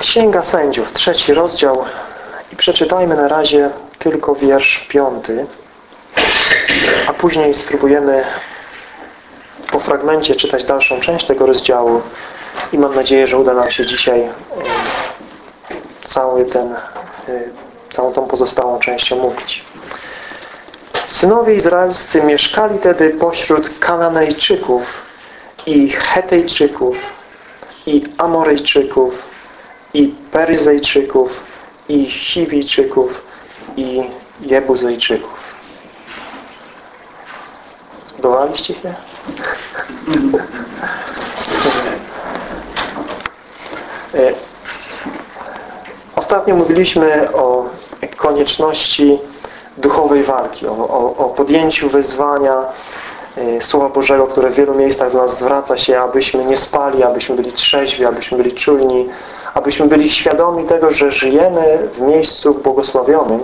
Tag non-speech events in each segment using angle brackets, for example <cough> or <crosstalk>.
Księga Sędziów, trzeci rozdział. I przeczytajmy na razie tylko wiersz piąty, a później spróbujemy po fragmencie czytać dalszą część tego rozdziału. I mam nadzieję, że uda nam się dzisiaj e, cały ten, e, całą tą pozostałą część omówić. Synowie izraelscy mieszkali tedy pośród Kananejczyków i Hetejczyków i Amorejczyków i Peryzejczyków i Chiwijczyków i Jebuzejczyków. Zbudowaliście się? E, ostatnio mówiliśmy o konieczności duchowej walki, o, o, o podjęciu wyzwania e, Słowa Bożego, które w wielu miejscach do nas zwraca się, abyśmy nie spali, abyśmy byli trzeźwi, abyśmy byli czujni, abyśmy byli świadomi tego, że żyjemy w miejscu błogosławionym,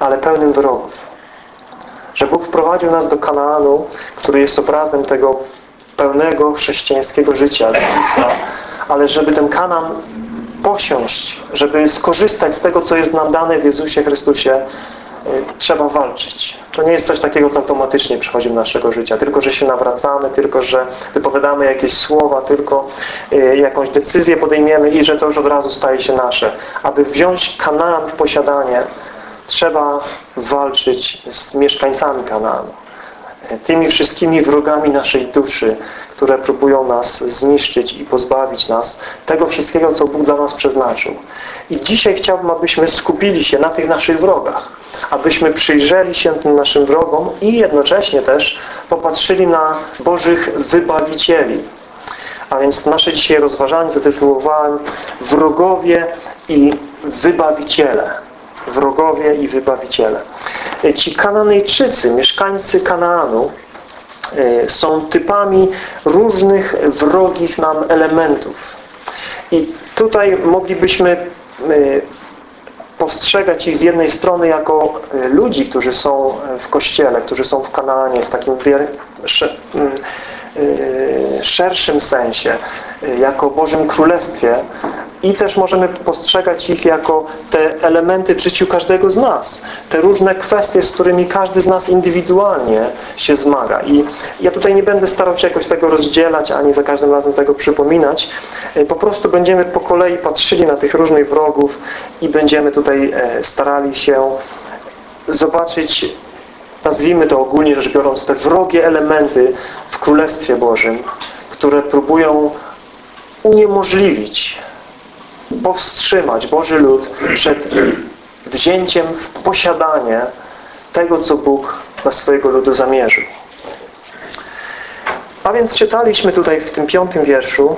ale pełnym wrogów. Że Bóg wprowadził nas do Kanaanu, który jest obrazem tego pełnego chrześcijańskiego życia, ale żeby ten Kanaan posiąść, żeby skorzystać z tego, co jest nam dane w Jezusie Chrystusie, trzeba walczyć. To nie jest coś takiego, co automatycznie przychodzi do naszego życia. Tylko, że się nawracamy, tylko, że wypowiadamy jakieś słowa, tylko y, jakąś decyzję podejmiemy i że to już od razu staje się nasze. Aby wziąć Kanaan w posiadanie, trzeba walczyć z mieszkańcami Kanaanu. Y, tymi wszystkimi wrogami naszej duszy, które próbują nas zniszczyć i pozbawić nas tego wszystkiego, co Bóg dla nas przeznaczył. I dzisiaj chciałbym, abyśmy skupili się na tych naszych wrogach abyśmy przyjrzeli się tym naszym wrogom i jednocześnie też popatrzyli na Bożych wybawicieli. A więc nasze dzisiaj rozważanie zatytułowałem Wrogowie i Wybawiciele. Wrogowie i Wybawiciele. Ci Kananejczycy, mieszkańcy Kanaanu e, są typami różnych wrogich nam elementów. I tutaj moglibyśmy e, postrzegać ich z jednej strony jako e, ludzi, którzy są e, w Kościele, którzy są w Kanaanie, w takim e, szerszym sensie, jako Bożym Królestwie i też możemy postrzegać ich jako te elementy w życiu każdego z nas. Te różne kwestie, z którymi każdy z nas indywidualnie się zmaga. I ja tutaj nie będę starał się jakoś tego rozdzielać, ani za każdym razem tego przypominać. Po prostu będziemy po kolei patrzyli na tych różnych wrogów i będziemy tutaj e, starali się zobaczyć nazwijmy to ogólnie rzecz biorąc, te wrogie elementy w Królestwie Bożym, które próbują uniemożliwić powstrzymać Boży lud przed wzięciem w posiadanie tego, co Bóg dla swojego ludu zamierzył. A więc czytaliśmy tutaj w tym piątym wierszu,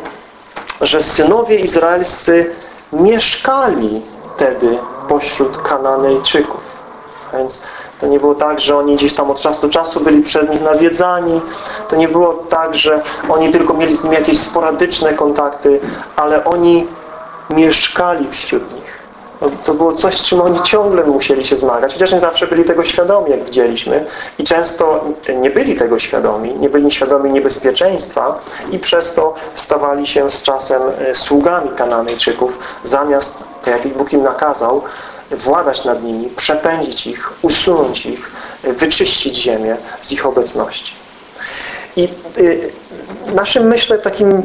że synowie izraelscy mieszkali wtedy pośród Kananejczyków. A więc to nie było tak, że oni gdzieś tam od czasu do czasu byli przed nich nawiedzani. To nie było tak, że oni tylko mieli z nimi jakieś sporadyczne kontakty, ale oni mieszkali wśród nich. No, to było coś, z czym oni ciągle musieli się zmagać, chociaż nie zawsze byli tego świadomi, jak widzieliśmy. I często nie byli tego świadomi, nie byli świadomi niebezpieczeństwa i przez to stawali się z czasem e, sługami Kananejczyków, zamiast, tak jak Bóg im nakazał, władać nad nimi, przepędzić ich, usunąć ich, e, wyczyścić ziemię z ich obecności. I y, naszym, myślę, takim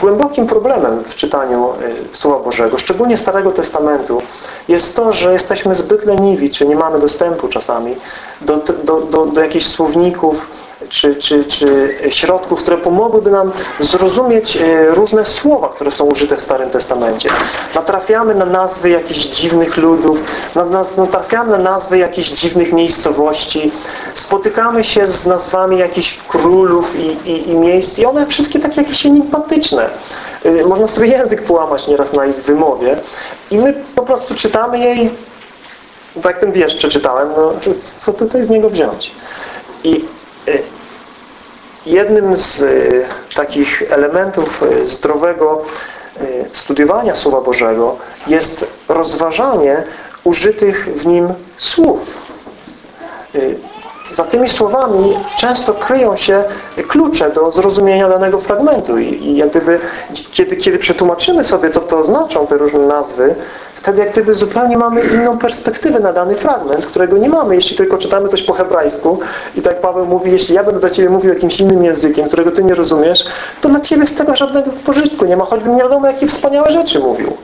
głębokim problemem w czytaniu y, Słowa Bożego, szczególnie Starego Testamentu, jest to, że jesteśmy zbyt leniwi, czy nie mamy dostępu czasami do, do, do, do jakichś słowników, czy, czy, czy środków, które pomogłyby nam zrozumieć e, różne słowa, które są użyte w Starym Testamencie. Natrafiamy na nazwy jakichś dziwnych ludów, natrafiamy na nazwy jakichś dziwnych miejscowości, spotykamy się z nazwami jakichś królów i, i, i miejsc i one wszystkie takie jakieś enigmatyczne. E, można sobie język połamać nieraz na ich wymowie i my po prostu czytamy jej tak ten wiersz przeczytałem, no co tutaj z niego wziąć? I jednym z e, takich elementów e, zdrowego studiowania Słowa Bożego jest rozważanie użytych w nim słów. Za tymi słowami często kryją się klucze do zrozumienia danego fragmentu i, i jak gdyby, kiedy, kiedy przetłumaczymy sobie, co to oznaczą te różne nazwy, wtedy jak gdyby zupełnie mamy inną perspektywę na dany fragment, którego nie mamy, jeśli tylko czytamy coś po hebrajsku i tak Paweł mówi, jeśli ja będę do Ciebie mówił jakimś innym językiem, którego Ty nie rozumiesz, to dla Ciebie z tego żadnego pożytku nie ma, choćbym nie wiadomo, jakie wspaniałe rzeczy mówił.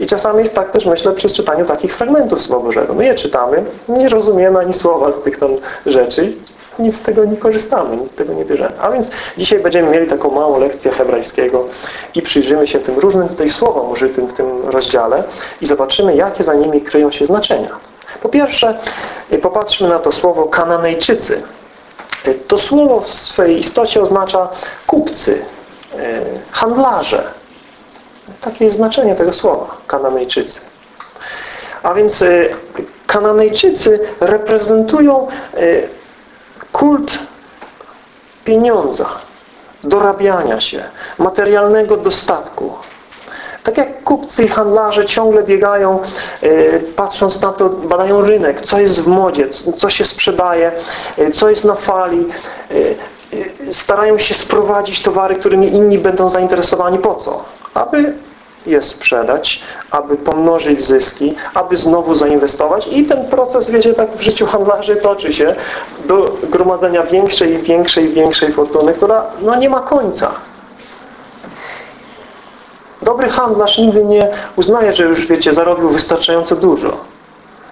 I czasami jest tak też, myślę, przy czytaniu takich fragmentów Słowa Bożego. My je czytamy, nie rozumiemy ani słowa z tych tam rzeczy, nic z tego nie korzystamy, nic z tego nie bierzemy. A więc dzisiaj będziemy mieli taką małą lekcję hebrajskiego i przyjrzymy się tym różnym tutaj słowom użytym w tym rozdziale i zobaczymy, jakie za nimi kryją się znaczenia. Po pierwsze, popatrzmy na to słowo Kananejczycy. To słowo w swej istocie oznacza kupcy, e, handlarze, takie jest znaczenie tego słowa, Kananejczycy. A więc y, Kananejczycy reprezentują y, kult pieniądza, dorabiania się, materialnego dostatku. Tak jak kupcy i handlarze ciągle biegają, y, patrząc na to, badają rynek, co jest w modzie, co się sprzedaje, co jest na fali, starają się sprowadzić towary, którymi inni będą zainteresowani. Po co? aby je sprzedać, aby pomnożyć zyski, aby znowu zainwestować i ten proces, wiecie, tak w życiu handlarzy toczy się do gromadzenia większej i większej i większej fortuny, która no nie ma końca. Dobry handlarz nigdy nie uznaje, że już, wiecie, zarobił wystarczająco dużo.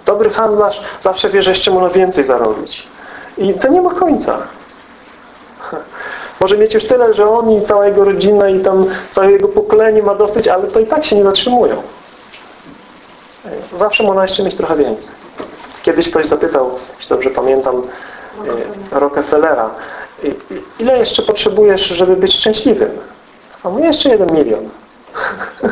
Dobry handlarz zawsze wie, że jeszcze można więcej zarobić. I to nie ma końca. Może mieć już tyle, że on i cała jego rodzina i tam całe jego pokolenie ma dosyć, ale to i tak się nie zatrzymują. Zawsze można jeszcze mieć trochę więcej. Kiedyś ktoś zapytał, jeśli dobrze pamiętam, e, Rockefellera, ile jeszcze potrzebujesz, żeby być szczęśliwym? A mu jeszcze jeden milion. <laughs>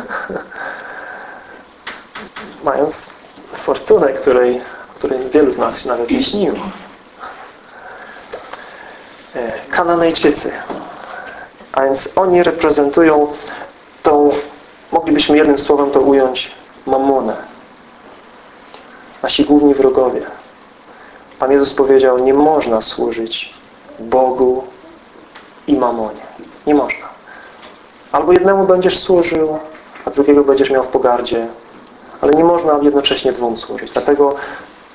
Mając fortunę, której, której wielu z nas się nawet nie śniło. E, Kananejczycy. A więc oni reprezentują tą, moglibyśmy jednym słowem to ująć, mamonę. Nasi główni wrogowie. Pan Jezus powiedział, nie można służyć Bogu i mamonie. Nie można. Albo jednemu będziesz służył, a drugiego będziesz miał w pogardzie. Ale nie można jednocześnie dwóm służyć. Dlatego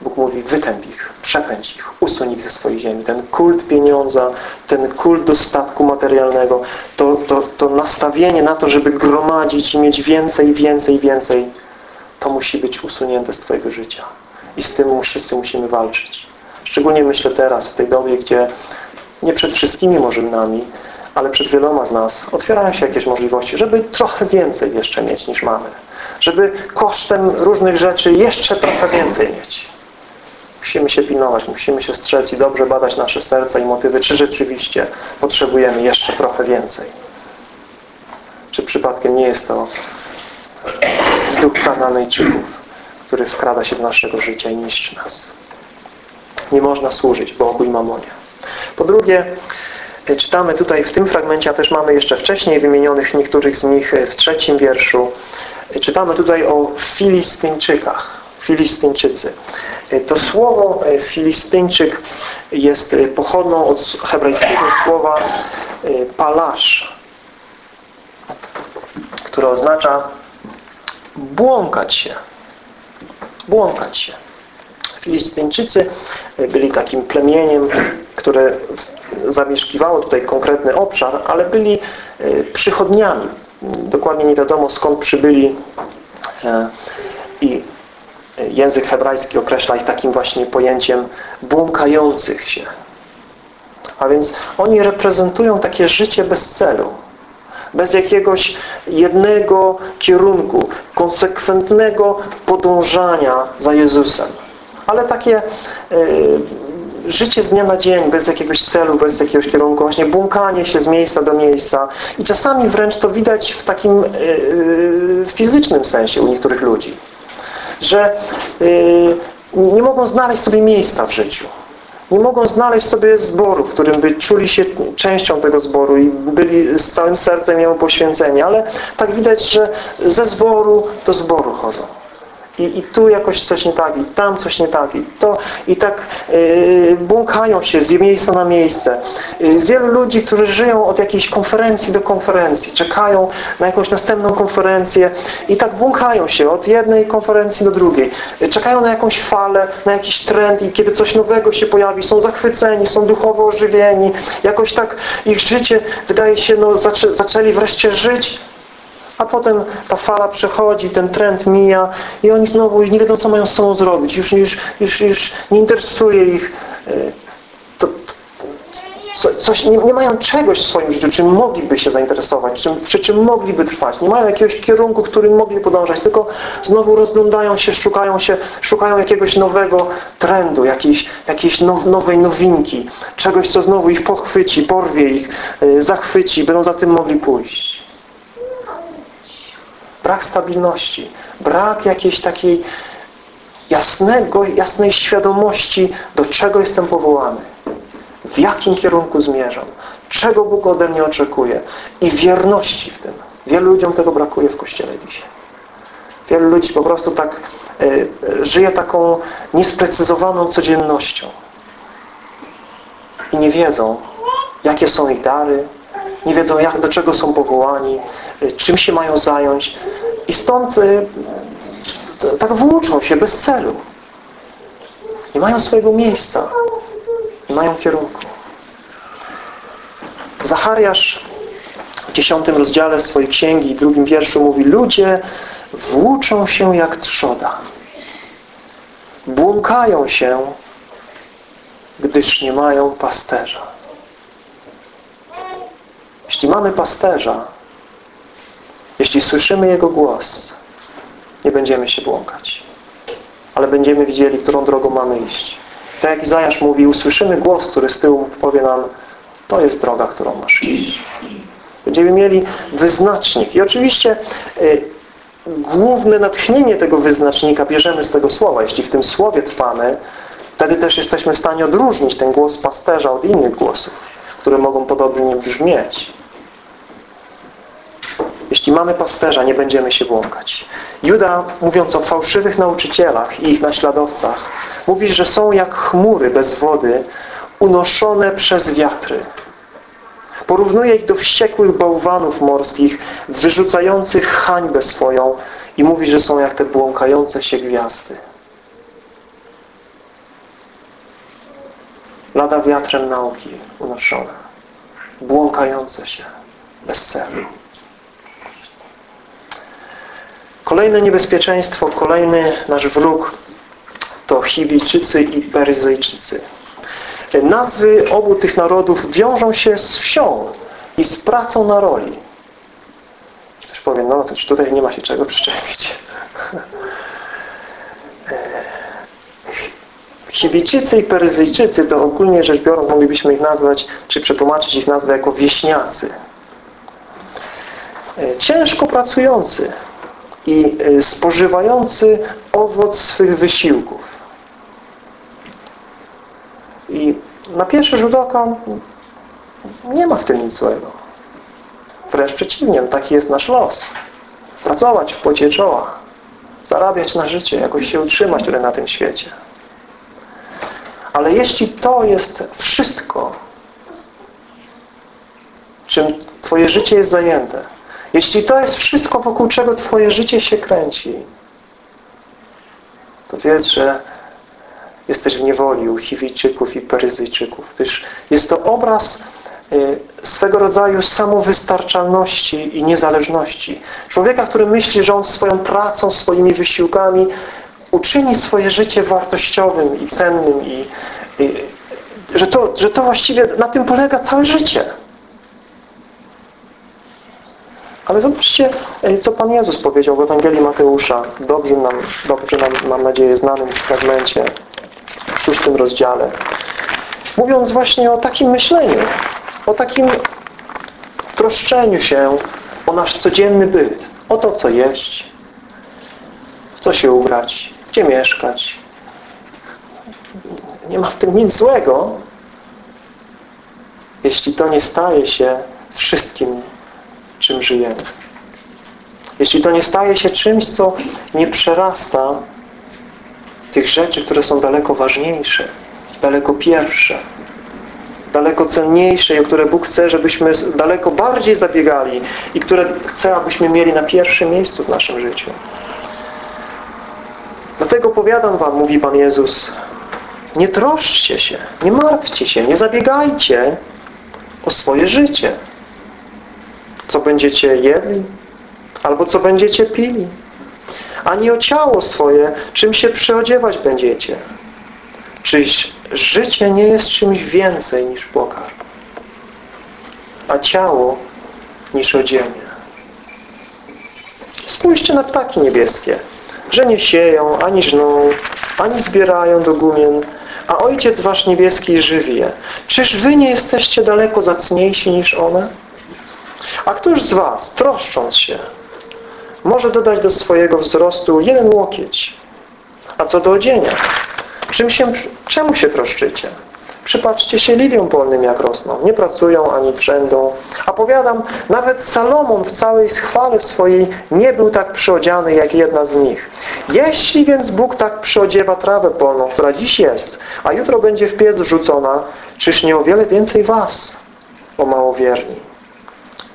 Bóg mówi, wytęp ich, przepędź ich, usuń ich ze swojej ziemi. Ten kult pieniądza, ten kult dostatku materialnego, to, to, to nastawienie na to, żeby gromadzić i mieć więcej, więcej, więcej, to musi być usunięte z Twojego życia. I z tym wszyscy musimy walczyć. Szczególnie myślę teraz, w tej dobie, gdzie nie przed wszystkimi może nami, ale przed wieloma z nas otwierają się jakieś możliwości, żeby trochę więcej jeszcze mieć niż mamy. Żeby kosztem różnych rzeczy jeszcze trochę więcej mieć. Musimy się pilnować, musimy się strzec i dobrze badać nasze serca i motywy, czy rzeczywiście potrzebujemy jeszcze trochę więcej. Czy przypadkiem nie jest to duch Kananejczyków, który wkrada się do naszego życia i niszczy nas. Nie można służyć Bogu i Mamonie. Po drugie, czytamy tutaj w tym fragmencie, a też mamy jeszcze wcześniej wymienionych niektórych z nich w trzecim wierszu, czytamy tutaj o Filistyńczykach. Filistyńczycy. E, to słowo e, Filistyńczyk jest e, pochodną od hebrajskiego słowa palasz, które oznacza błąkać się. Błąkać się. Filistyńczycy byli takim plemieniem, które zamieszkiwało tutaj konkretny obszar, ale byli przychodniami. Dokładnie nie wiadomo skąd przybyli i język hebrajski określa ich takim właśnie pojęciem błąkających się. A więc oni reprezentują takie życie bez celu. Bez jakiegoś jednego kierunku, konsekwentnego podążania za Jezusem. Ale takie y, życie z dnia na dzień, bez jakiegoś celu, bez jakiegoś kierunku, właśnie błąkanie się z miejsca do miejsca. I czasami wręcz to widać w takim y, y, fizycznym sensie u niektórych ludzi że y, nie mogą znaleźć sobie miejsca w życiu. Nie mogą znaleźć sobie zboru, w którym by czuli się częścią tego zboru i byli z całym sercem jemu poświęceni. Ale tak widać, że ze zboru do zboru chodzą. I, I tu jakoś coś nie tak, i tam coś nie tak, i to i tak yy, błąkają się z miejsca na miejsce. Yy, wielu ludzi, którzy żyją od jakiejś konferencji do konferencji, czekają na jakąś następną konferencję i tak błąkają się od jednej konferencji do drugiej. Yy, czekają na jakąś falę, na jakiś trend i kiedy coś nowego się pojawi, są zachwyceni, są duchowo ożywieni. Jakoś tak ich życie wydaje się, no zaczę, zaczęli wreszcie żyć a potem ta fala przechodzi, ten trend mija i oni znowu nie wiedzą, co mają z sobą zrobić. Już, już, już, już nie interesuje ich e, to, to, coś, nie, nie, mają czegoś w swoim życiu, czym mogliby się zainteresować, czym, przy czym mogliby trwać. Nie mają jakiegoś kierunku, którym mogli podążać, tylko znowu rozglądają się, szukają się, szukają jakiegoś nowego trendu, jakiejś, jakiejś now, nowej nowinki, czegoś, co znowu ich pochwyci, porwie ich, e, zachwyci, będą za tym mogli pójść brak stabilności, brak jakiejś takiej jasnego, jasnej świadomości, do czego jestem powołany, w jakim kierunku zmierzam, czego Bóg ode mnie oczekuje i wierności w tym. Wielu ludziom tego brakuje w Kościele dzisiaj. Wielu ludzi po prostu tak y, żyje taką niesprecyzowaną codziennością i nie wiedzą, jakie są ich dary, nie wiedzą jak, do czego są powołani, y, czym się mają zająć i stąd y, tak włóczą się bez celu. Nie mają swojego miejsca. Nie mają kierunku. Zachariasz w dziesiątym rozdziale swojej księgi i drugim wierszu mówi Ludzie włóczą się jak trzoda. Błąkają się, gdyż nie mają pasterza. Jeśli mamy pasterza, jeśli słyszymy Jego głos, nie będziemy się błąkać. Ale będziemy widzieli, którą drogą mamy iść. Tak jak Izajasz mówi, usłyszymy głos, który z tyłu powie nam, to jest droga, którą masz iść. Będziemy mieli wyznacznik. I oczywiście y, główne natchnienie tego wyznacznika bierzemy z tego słowa. Jeśli w tym słowie trwamy, wtedy też jesteśmy w stanie odróżnić ten głos pasterza od innych głosów, które mogą podobnie brzmieć. Jeśli mamy pasterza, nie będziemy się błąkać. Juda, mówiąc o fałszywych nauczycielach i ich naśladowcach, mówi, że są jak chmury bez wody, unoszone przez wiatry. Porównuje ich do wściekłych bałwanów morskich, wyrzucających hańbę swoją i mówi, że są jak te błąkające się gwiazdy. Lada wiatrem nauki unoszone, błąkające się bez celu. Kolejne niebezpieczeństwo, kolejny nasz wróg to Chiwijczycy i Peryzyjczycy. Nazwy obu tych narodów wiążą się z wsią i z pracą na roli. Ktoś powie, no to tutaj nie ma się czego przyczepić. <laughs> Chiwijczycy i Peryzyjczycy to ogólnie rzecz biorąc moglibyśmy ich nazwać, czy przetłumaczyć ich nazwę jako wieśniacy. Ciężko pracujący, i e, spożywający owoc swych wysiłków. I na pierwszy rzut oka nie ma w tym nic złego. Wręcz przeciwnie, no taki jest nasz los. Pracować w pocie czoła, zarabiać na życie, jakoś się utrzymać tutaj na tym świecie. Ale jeśli to jest wszystko, czym Twoje życie jest zajęte, jeśli to jest wszystko, wokół czego Twoje życie się kręci, to wiedz, że jesteś w niewoli u Chiwijczyków i Peryzyjczyków, gdyż jest to obraz y, swego rodzaju samowystarczalności i niezależności. Człowieka, który myśli, że on swoją pracą, swoimi wysiłkami uczyni swoje życie wartościowym i cennym i, i że, to, że to właściwie na tym polega całe życie. Ale zobaczcie, e, co Pan Jezus powiedział w Ewangelii Mateusza, dobrze nam, dobrze nam, mam nadzieję, znanym fragmencie, w szóstym rozdziale. Mówiąc właśnie o takim myśleniu, o takim troszczeniu się o nasz codzienny byt, o to, co jeść, w co się ubrać, gdzie mieszkać. Nie ma w tym nic złego, jeśli to nie staje się wszystkim czym żyjemy. jeśli to nie staje się czymś, co nie przerasta tych rzeczy, które są daleko ważniejsze, daleko pierwsze, daleko cenniejsze i o które Bóg chce, żebyśmy daleko bardziej zabiegali i które chce, abyśmy mieli na pierwszym miejscu w naszym życiu. Dlatego powiadam wam, mówi Pan Jezus, nie troszczcie się, nie martwcie się, nie zabiegajcie o swoje życie. Co będziecie jedli, albo co będziecie pili, ani o ciało swoje, czym się przyodziewać będziecie. Czyż życie nie jest czymś więcej niż pokarm, a ciało niż odzienie. Spójrzcie na ptaki niebieskie, że nie sieją, ani żną, ani zbierają do gumien, a Ojciec Wasz Niebieski żywi je. Czyż Wy nie jesteście daleko zacniejsi niż one? A któż z Was, troszcząc się, może dodać do swojego wzrostu jeden łokieć? A co do odzienia, czym się, czemu się troszczycie? Przypatrzcie się liliom polnym, jak rosną. Nie pracują ani trzędą. A powiadam, nawet Salomon w całej chwale swojej nie był tak przyodziany, jak jedna z nich. Jeśli więc Bóg tak przyodziewa trawę polną, która dziś jest, a jutro będzie w piec wrzucona, czyż nie o wiele więcej was, o małowierni?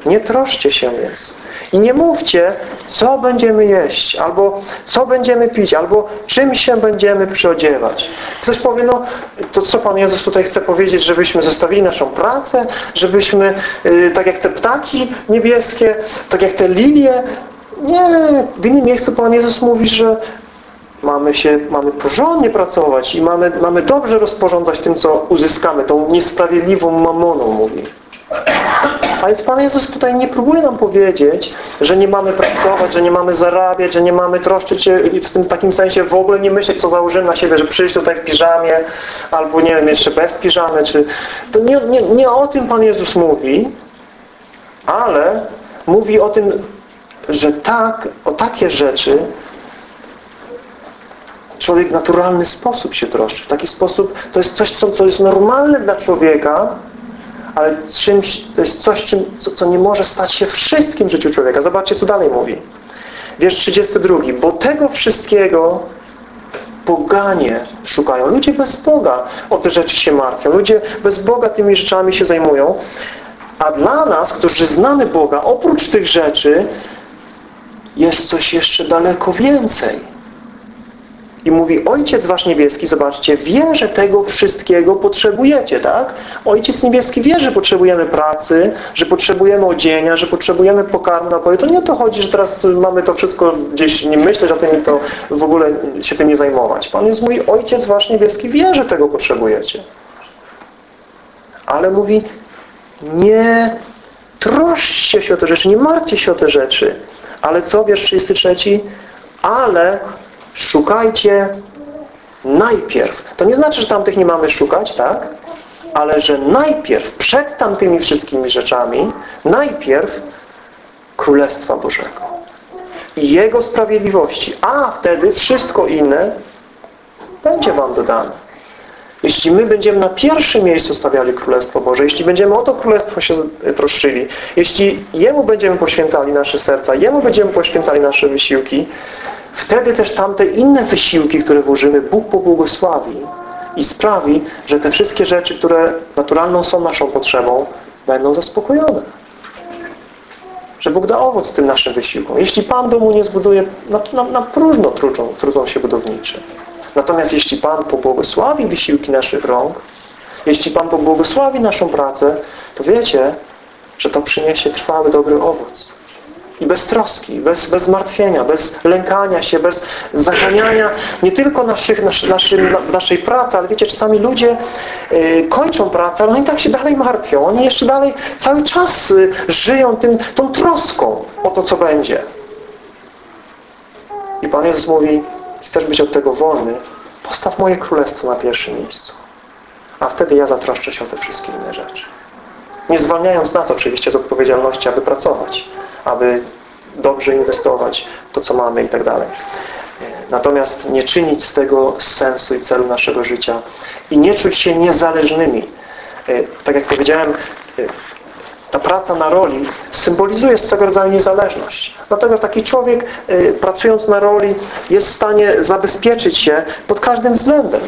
Nie troszcie się więc. I nie mówcie, co będziemy jeść, albo co będziemy pić, albo czym się będziemy przyodziewać. Ktoś powie, no to co Pan Jezus tutaj chce powiedzieć, żebyśmy zostawili naszą pracę, żebyśmy, yy, tak jak te ptaki niebieskie, tak jak te lilie. Nie, w innym miejscu Pan Jezus mówi, że mamy się, mamy porządnie pracować i mamy, mamy dobrze rozporządzać tym, co uzyskamy, tą niesprawiedliwą mamoną, mówi. A więc Pan Jezus tutaj nie próbuje nam powiedzieć, że nie mamy pracować, że nie mamy zarabiać, że nie mamy troszczyć się w tym takim sensie w ogóle nie myśleć, co założymy na siebie, że przyjść tutaj w piżamie, albo nie wiem, jeszcze bez piżamy, czy... To nie, nie, nie o tym Pan Jezus mówi, ale mówi o tym, że tak, o takie rzeczy człowiek w naturalny sposób się troszczy. W taki sposób, to jest coś, co, co jest normalne dla człowieka, ale czymś, to jest coś, czym, co, co nie może stać się wszystkim w życiu człowieka. Zobaczcie, co dalej mówi. Wiersz 32. Bo tego wszystkiego poganie szukają. Ludzie bez Boga o te rzeczy się martwią. Ludzie bez Boga tymi rzeczami się zajmują. A dla nas, którzy znamy Boga, oprócz tych rzeczy jest coś jeszcze daleko więcej. I mówi, Ojciec Wasz Niebieski, zobaczcie, wie, że tego wszystkiego potrzebujecie, tak? Ojciec Niebieski wie, że potrzebujemy pracy, że potrzebujemy odzienia, że potrzebujemy pokarmu napoju. To nie o to chodzi, że teraz mamy to wszystko gdzieś nie myśleć o tym i to w ogóle się tym nie zajmować. Pan jest mój Ojciec Wasz Niebieski, wie, że tego potrzebujecie. Ale mówi, nie troszczcie się o te rzeczy, nie martwcie się o te rzeczy. Ale co, wiersz 33? Ale szukajcie najpierw. To nie znaczy, że tamtych nie mamy szukać, tak? Ale że najpierw, przed tamtymi wszystkimi rzeczami, najpierw Królestwa Bożego i Jego sprawiedliwości, a wtedy wszystko inne będzie Wam dodane. Jeśli my będziemy na pierwszym miejscu stawiali Królestwo Boże, jeśli będziemy o to Królestwo się troszczyli, jeśli Jemu będziemy poświęcali nasze serca, Jemu będziemy poświęcali nasze wysiłki, Wtedy też tamte inne wysiłki, które włożymy, Bóg pobłogosławi i sprawi, że te wszystkie rzeczy, które naturalną są naszą potrzebą, będą zaspokojone. Że Bóg da owoc tym naszym wysiłkom. Jeśli Pan domu nie zbuduje, na, na, na próżno trudzą, trudzą się budowniczy. Natomiast jeśli Pan pobłogosławi wysiłki naszych rąk, jeśli Pan pobłogosławi naszą pracę, to wiecie, że to przyniesie trwały, dobry owoc i bez troski, bez, bez zmartwienia, bez lękania się, bez zaganiania nie tylko naszych, nasz, naszym, naszej pracy, ale wiecie, czasami ludzie y, kończą pracę, ale oni tak się dalej martwią. Oni jeszcze dalej cały czas y, żyją tym, tą troską o to, co będzie. I Pan Jezus mówi, chcesz być od tego wolny, postaw moje królestwo na pierwszym miejscu. A wtedy ja zatroszczę się o te wszystkie inne rzeczy. Nie zwalniając nas oczywiście z odpowiedzialności, aby pracować aby dobrze inwestować to, co mamy i tak dalej. Natomiast nie czynić z tego sensu i celu naszego życia i nie czuć się niezależnymi. Tak jak powiedziałem, Ta praca na roli symbolizuje swego rodzaju niezależność. Dlatego taki człowiek y, pracując na roli jest w stanie zabezpieczyć się pod każdym względem.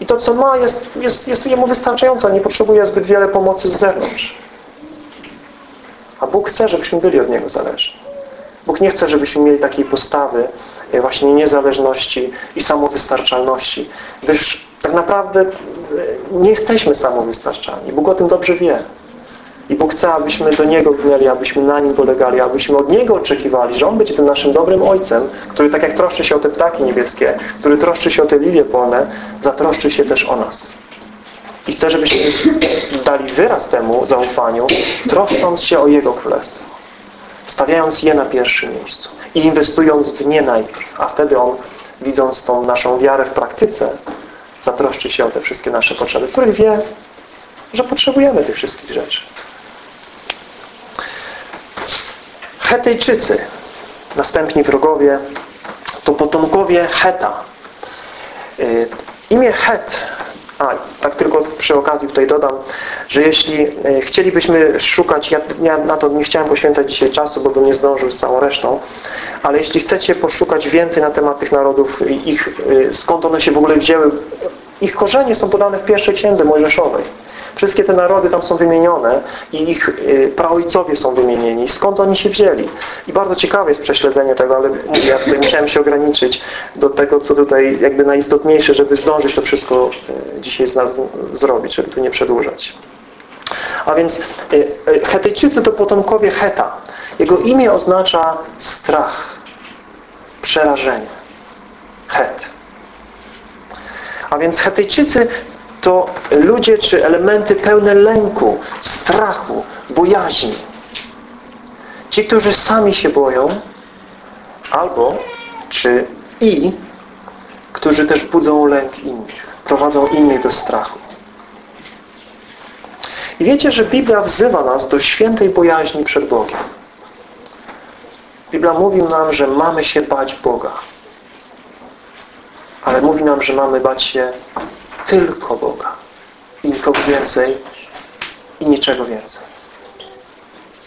I to co ma jest, jest, jest jemu wystarczające, nie potrzebuje zbyt wiele pomocy z zewnątrz. A Bóg chce, żebyśmy byli od Niego zależni. Bóg nie chce, żebyśmy mieli takiej postawy y, właśnie niezależności i samowystarczalności, gdyż tak naprawdę y, nie jesteśmy samowystarczalni. Bóg o tym dobrze wie. I Bóg chce, abyśmy do Niego gnęli, abyśmy na Nim polegali, abyśmy od Niego oczekiwali, że On będzie tym naszym dobrym Ojcem, który tak jak troszczy się o te ptaki niebieskie, który troszczy się o te lilie polne, zatroszczy się też o nas. I chcę, żebyśmy dali wyraz temu zaufaniu, troszcząc się o Jego Królestwo. Stawiając je na pierwszym miejscu i inwestując w nie najpierw. A wtedy On, widząc tą naszą wiarę w praktyce, zatroszczy się o te wszystkie nasze potrzeby, których wie, że potrzebujemy tych wszystkich rzeczy. Hetejczycy, następni wrogowie, to potomkowie Heta. Y, imię Het, a tak tylko przy okazji tutaj dodam, że jeśli y, chcielibyśmy szukać, ja, ja na to nie chciałem poświęcać dzisiaj czasu, bo bym nie zdążył z całą resztą, ale jeśli chcecie poszukać więcej na temat tych narodów, ich, y, skąd one się w ogóle wzięły, ich korzenie są podane w pierwszej księdze Mojżeszowej. Wszystkie te narody tam są wymienione i ich y, praojcowie są wymienieni. Skąd oni się wzięli? I bardzo ciekawe jest prześledzenie tego, ale mówię, ja tutaj musiałem się ograniczyć do tego, co tutaj jakby najistotniejsze, żeby zdążyć to wszystko y, dzisiaj z nas zrobić, żeby tu nie przedłużać. A więc y, Hetejczycy to potomkowie Heta. Jego imię oznacza strach, przerażenie. Het. A więc Hetejczycy to ludzie czy elementy pełne lęku, strachu, bojaźni. Ci, którzy sami się boją, albo czy i, którzy też budzą lęk innych, prowadzą innych do strachu. I wiecie, że Biblia wzywa nas do świętej bojaźni przed Bogiem. Biblia mówi nam, że mamy się bać Boga. Ale mówi nam, że mamy bać się tylko Boga. I nikogo więcej i niczego więcej.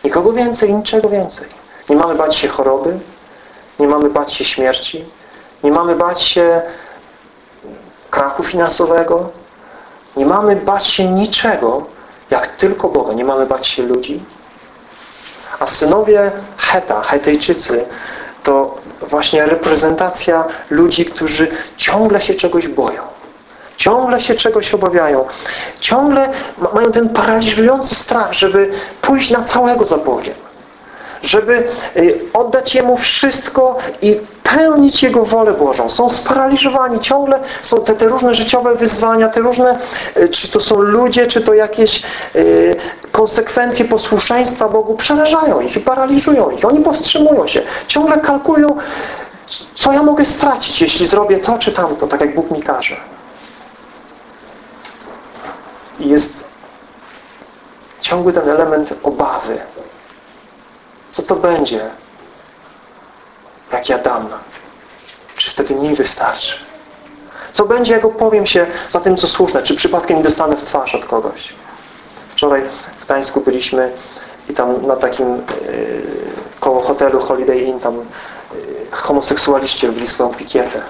Nikogo więcej i niczego więcej. Nie mamy bać się choroby, nie mamy bać się śmierci, nie mamy bać się krachu finansowego, nie mamy bać się niczego, jak tylko Boga. Nie mamy bać się ludzi. A synowie Heta, Hetejczycy, to właśnie reprezentacja ludzi, którzy ciągle się czegoś boją. Ciągle się czegoś obawiają. Ciągle mają ten paraliżujący strach, żeby pójść na całego za Bogiem. Żeby y, oddać Jemu wszystko i pełnić Jego wolę Bożą. Są sparaliżowani. Ciągle są te, te różne życiowe wyzwania, te różne, y, czy to są ludzie, czy to jakieś y, konsekwencje posłuszeństwa Bogu, przerażają ich i paraliżują ich. Oni powstrzymują się. Ciągle kalkulują, co ja mogę stracić, jeśli zrobię to czy tamto, tak jak Bóg mi każe. I jest ciągły ten element obawy. Co to będzie, jak ja dam? Czy wtedy mi wystarczy? Co będzie, jak opowiem się za tym, co słuszne? Czy przypadkiem nie dostanę w twarz od kogoś? Wczoraj w Gdańsku byliśmy i tam na takim yy, koło hotelu Holiday Inn tam yy, homoseksualiści robili swoją pikietę.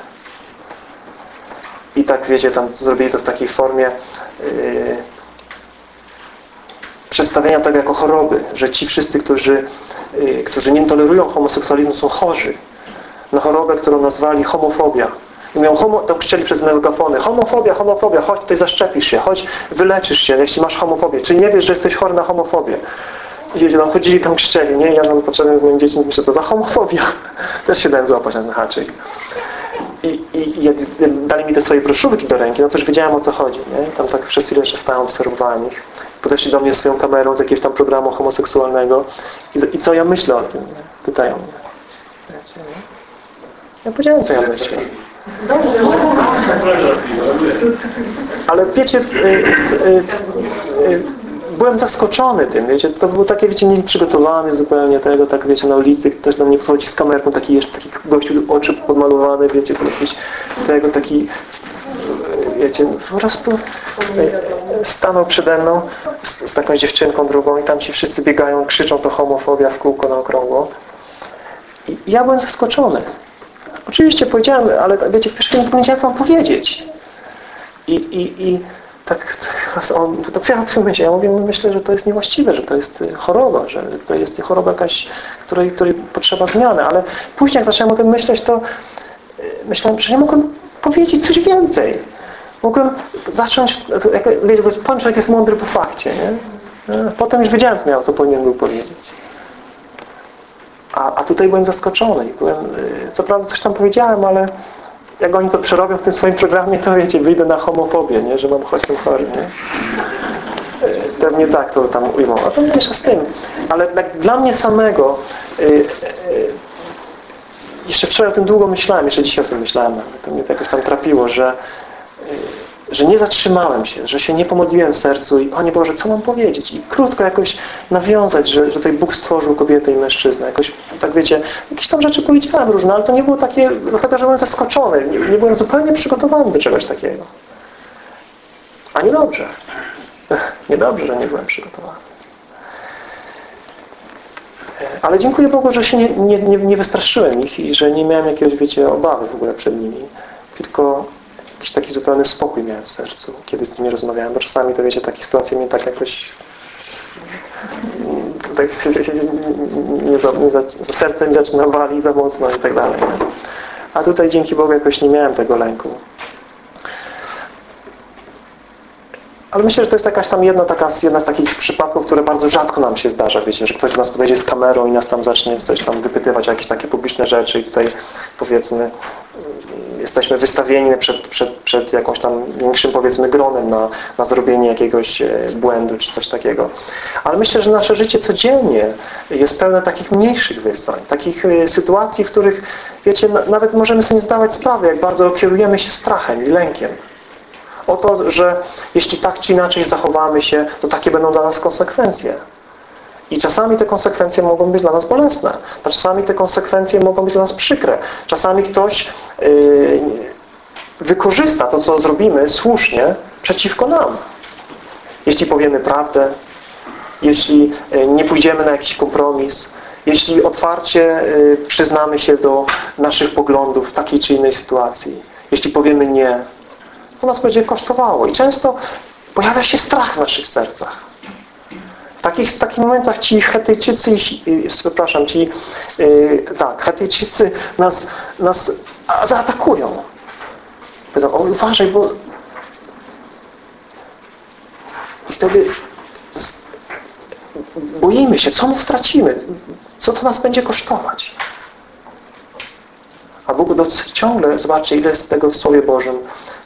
I tak, wiecie, tam zrobili to w takiej formie yy, przedstawienia tego jako choroby, że ci wszyscy, którzy, yy, którzy nie tolerują homoseksualizmu są chorzy na chorobę, którą nazwali homofobia. I mówią, homo, to krzyczeli przez megafony, homofobia, homofobia, chodź tutaj zaszczepisz się, chodź wyleczysz się, jeśli masz homofobię. Czy nie wiesz, że jesteś chory na homofobię? I wiecie, tam chodzili, tam krzyczeli, nie? Ja mam potrzebny z moim dzieckiem, myślę, co za homofobia. <laughs> Też się dałem złapać na ten haczyk. I, i, jak dali mi te swoje broszurki do ręki, no to już wiedziałem o co chodzi. Nie? Tam tak przez chwilę jeszcze stałem, obserwowałem ich. Podeszli do mnie swoją kamerą z jakiegoś tam programu homoseksualnego. I, i co ja myślę o tym? Nie? Pytają mnie. Ja powiedziałem, co ja myślę. Ale wiecie, y, y, y, byłem zaskoczony tym, wiecie, to było takie, wiecie, nieprzygotowany zupełnie tego, tak wiecie, na ulicy ktoś do mnie podchodzi z kamerką, taki jeszcze taki gościu, oczy podmalowane, wiecie, to jakiś tego, taki wiecie, po prostu e, stanął przede mną z, z taką dziewczynką drugą i tam ci wszyscy biegają, krzyczą to homofobia w kółko na okrągło. I ja byłem zaskoczony. Oczywiście powiedziałem, ale wiecie, w nie wiedziałem, co mam powiedzieć. I, i, i tak, on, to co ja o tym myślę? Ja mówię, no myślę, że to jest niewłaściwe, że to jest y, choroba, że to jest choroba jakaś, której, której potrzeba zmiany. Ale później jak zacząłem o tym myśleć, to y, myślałem, że nie mogłem powiedzieć coś więcej. Mogłem zacząć, jak, pan człowiek jest mądry po fakcie, nie? Potem już wiedziałem, co miał, co powinien był powiedzieć. A, a tutaj byłem zaskoczony. Byłem, y, co prawda coś tam powiedziałem, ale jak oni to przerobią w tym swoim programie, to wiecie, wyjdę na homofobię, nie? że mam tym chory. Nie? Y, pewnie tak to tam ujmą. A to mniejsza z tym. Ale dla mnie samego yy, jeszcze wczoraj o tym długo myślałem, jeszcze dzisiaj o tym myślałem. To mnie to jakoś tam trapiło, że że nie zatrzymałem się, że się nie pomodliłem w sercu i Panie Boże, co mam powiedzieć? I krótko jakoś nawiązać, że, że tutaj Bóg stworzył kobietę i mężczyznę. Jakoś, tak wiecie, jakieś tam rzeczy powiedziałem różne, ale to nie było takie, dlatego, że byłem zaskoczony. Nie, nie byłem zupełnie przygotowany do czegoś takiego. A niedobrze. <laughs> Niedobrze, że nie byłem przygotowany. Ale dziękuję Bogu, że się nie, nie, nie, nie wystraszyłem ich i że nie miałem jakiegoś, wiecie, obawy w ogóle przed nimi. Tylko taki zupełny spokój miałem w sercu, kiedy z nimi rozmawiałem, bo czasami to wiecie, takie sytuacje mnie tak jakoś tak, nie za, nie za, serce mi zaczyna walić za mocno i tak dalej. A tutaj dzięki Bogu jakoś nie miałem tego lęku. Ale myślę, że to jest jakaś tam jedna, taka, jedna z takich przypadków, które bardzo rzadko nam się zdarza. Wiecie, że ktoś do nas podejdzie z kamerą i nas tam zacznie coś tam wypytywać o jakieś takie publiczne rzeczy i tutaj powiedzmy jesteśmy wystawieni przed, przed, przed jakąś tam większym powiedzmy gronem na, na zrobienie jakiegoś e, błędu czy coś takiego. Ale myślę, że nasze życie codziennie jest pełne takich mniejszych wyzwań, takich e, sytuacji, w których wiecie, nawet możemy sobie zdawać sprawy, jak bardzo kierujemy się strachem i lękiem. O to, że jeśli tak czy inaczej zachowamy się, to takie będą dla nas konsekwencje. I czasami te konsekwencje mogą być dla nas bolesne. Czasami te konsekwencje mogą być dla nas przykre. Czasami ktoś yy, wykorzysta to, co zrobimy słusznie przeciwko nam. Jeśli powiemy prawdę, jeśli yy, nie pójdziemy na jakiś kompromis, jeśli otwarcie yy, przyznamy się do naszych poglądów w takiej czy innej sytuacji, jeśli powiemy nie, to nas będzie kosztowało. I często pojawia się strach w naszych sercach. W takich, takich momentach ci Hetyjczycy, przepraszam, ci yy, tak, Hetyjczycy nas, nas zaatakują. Powiedzą, o uważaj, bo i wtedy boimy się, co my stracimy, co to nas będzie kosztować. A Bóg do, ciągle, zobaczcie ile z tego w Słowie Bożym,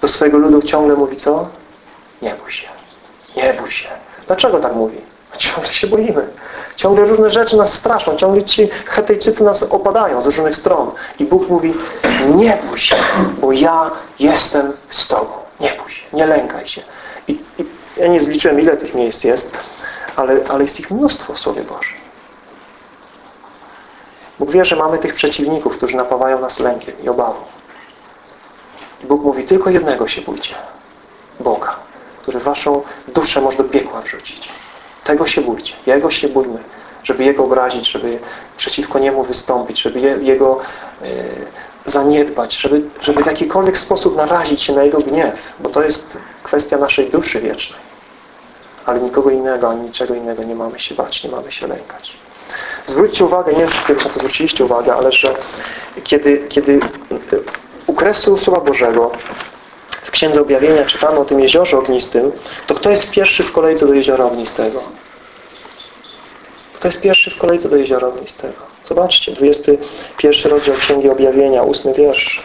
do swojego ludu ciągle mówi co? Nie bój się, nie bój się. Dlaczego tak mówi? Ciągle się boimy. Ciągle różne rzeczy nas straszą. Ciągle ci Hetejczycy nas opadają z różnych stron. I Bóg mówi, nie bój się, bo ja jestem z Tobą. Nie bój się, nie lękaj się. I, i ja nie zliczyłem, ile tych miejsc jest, ale, ale jest ich mnóstwo w Słowie Bożym. Bóg wie, że mamy tych przeciwników, którzy napawają nas lękiem i obawą. I Bóg mówi, tylko jednego się bójcie. Boga, który waszą duszę może do piekła wrzucić. Tego się bójcie. Jego się bójmy. Żeby Jego obrazić, żeby przeciwko Niemu wystąpić, żeby Jego e, zaniedbać, żeby, żeby w jakikolwiek sposób narazić się na Jego gniew. Bo to jest kwestia naszej duszy wiecznej. Ale nikogo innego, ani niczego innego nie mamy się bać, nie mamy się lękać. Zwróćcie uwagę, nie wiem, czy na to zwróciliście uwagę, ale że kiedy, kiedy u kresu Słowa Bożego w Księdze Objawienia czytamy o tym jeziorze ognistym, to kto jest pierwszy w kolejce do jeziora ognistego? Kto jest pierwszy w kolejce do jeziora ognistego? Zobaczcie, 21 rozdział Księgi Objawienia, 8 wiersz.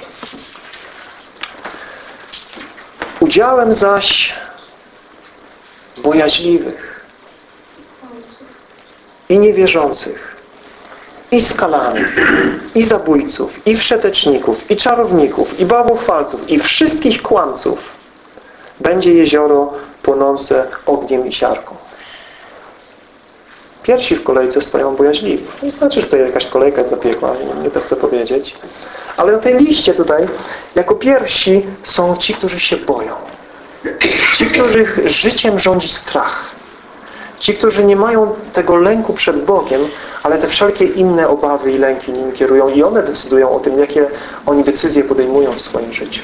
Udziałem zaś bojaźliwych i niewierzących i skalanych, i zabójców, i wszeteczników, i czarowników, i bałwochwalców, i wszystkich kłamców będzie jezioro płonące ogniem i siarką. Pierwsi w kolejce stoją bojaźliwi. Nie znaczy, że to jakaś kolejka jest do piekła, nie to chcę powiedzieć. Ale na tej liście tutaj, jako pierwsi są ci, którzy się boją. Ci, których życiem rządzi strach. Ci, którzy nie mają tego lęku przed Bogiem, ale te wszelkie inne obawy i lęki nim kierują i one decydują o tym, jakie oni decyzje podejmują w swoim życiu.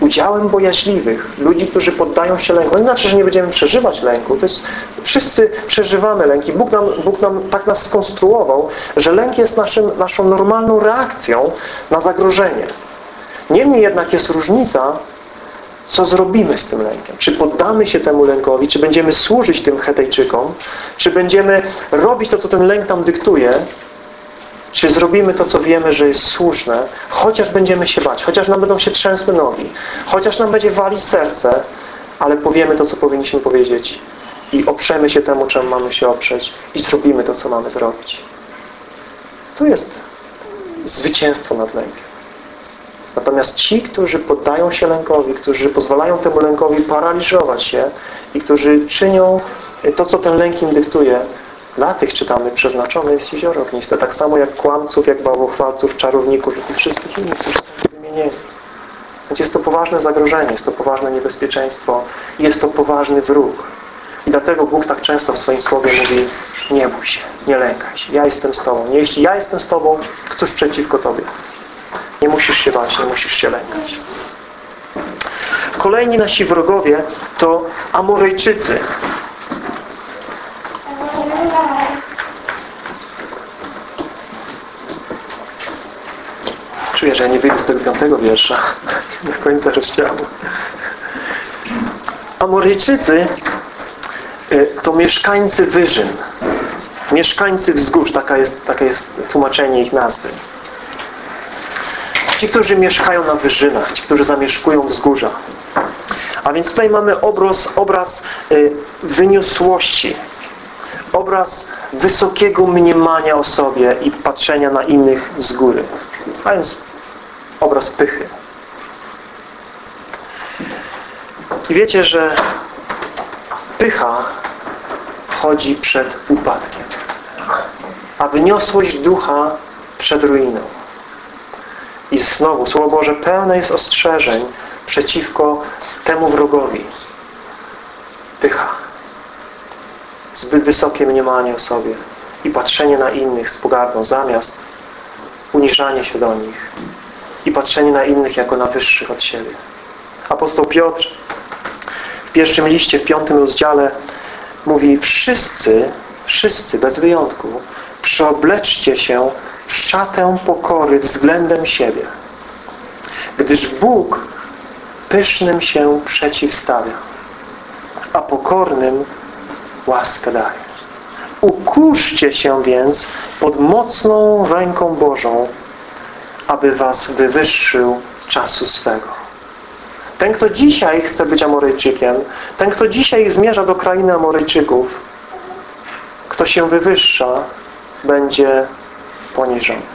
Udziałem bojaźliwych, ludzi, którzy poddają się lęku. To nie znaczy, że nie będziemy przeżywać lęku. To jest, wszyscy przeżywamy lęki. Bóg nam, Bóg nam tak nas skonstruował, że lęk jest naszym, naszą normalną reakcją na zagrożenie. Niemniej jednak jest różnica, co zrobimy z tym lękiem. Czy poddamy się temu lękowi, czy będziemy służyć tym Hetejczykom, czy będziemy robić to, co ten lęk nam dyktuje, czy zrobimy to, co wiemy, że jest słuszne, chociaż będziemy się bać, chociaż nam będą się trzęsły nogi, chociaż nam będzie walić serce, ale powiemy to, co powinniśmy powiedzieć i oprzemy się temu, czemu mamy się oprzeć i zrobimy to, co mamy zrobić. Tu jest zwycięstwo nad lękiem. Natomiast ci, którzy poddają się lękowi, którzy pozwalają temu lękowi paraliżować się i którzy czynią to, co ten lęk im dyktuje, dla tych, czytamy, przeznaczone jest jezioro ogniste. Tak samo jak kłamców, jak bałwochwalców, czarowników i tych wszystkich innych, którzy są wymienieni. Więc jest to poważne zagrożenie, jest to poważne niebezpieczeństwo, jest to poważny wróg. I dlatego Bóg tak często w swoim Słowie mówi nie bój się, nie lękaj się, ja jestem z Tobą. Nie, jeśli ja jestem z Tobą, któż przeciwko Tobie? Nie musisz się bać, nie musisz się lękać. Kolejni nasi wrogowie to Amorejczycy. Czuję, że ja nie wyjdę z tego piątego wiersza <laughs> do końca rozdziału. Amoryjczycy y, to mieszkańcy wyżyn. Mieszkańcy wzgórz, taka jest, taka jest tłumaczenie ich nazwy. Ci, którzy mieszkają na wyżynach, ci, którzy zamieszkują wzgórza. A więc tutaj mamy obraz, obraz y, wyniosłości, obraz wysokiego mniemania o sobie i patrzenia na innych z góry. A więc obraz pychy. I wiecie, że pycha chodzi przed upadkiem, a wyniosłość ducha przed ruiną. I znowu Słowo Boże pełne jest ostrzeżeń przeciwko temu wrogowi. Pycha. Zbyt wysokie mniemanie o sobie i patrzenie na innych z pogardą zamiast uniżanie się do nich i patrzenie na innych jako na wyższych od siebie. Apostoł Piotr w pierwszym liście, w piątym rozdziale mówi wszyscy, wszyscy bez wyjątku przeobleczcie się szatę pokory względem siebie. Gdyż Bóg pysznym się przeciwstawia, a pokornym łaskę daje. Ukuszcie się więc pod mocną ręką Bożą, aby was wywyższył czasu swego. Ten, kto dzisiaj chce być Amoryjczykiem, ten, kto dzisiaj zmierza do krainy Amoryjczyków, kto się wywyższa, będzie poniżony.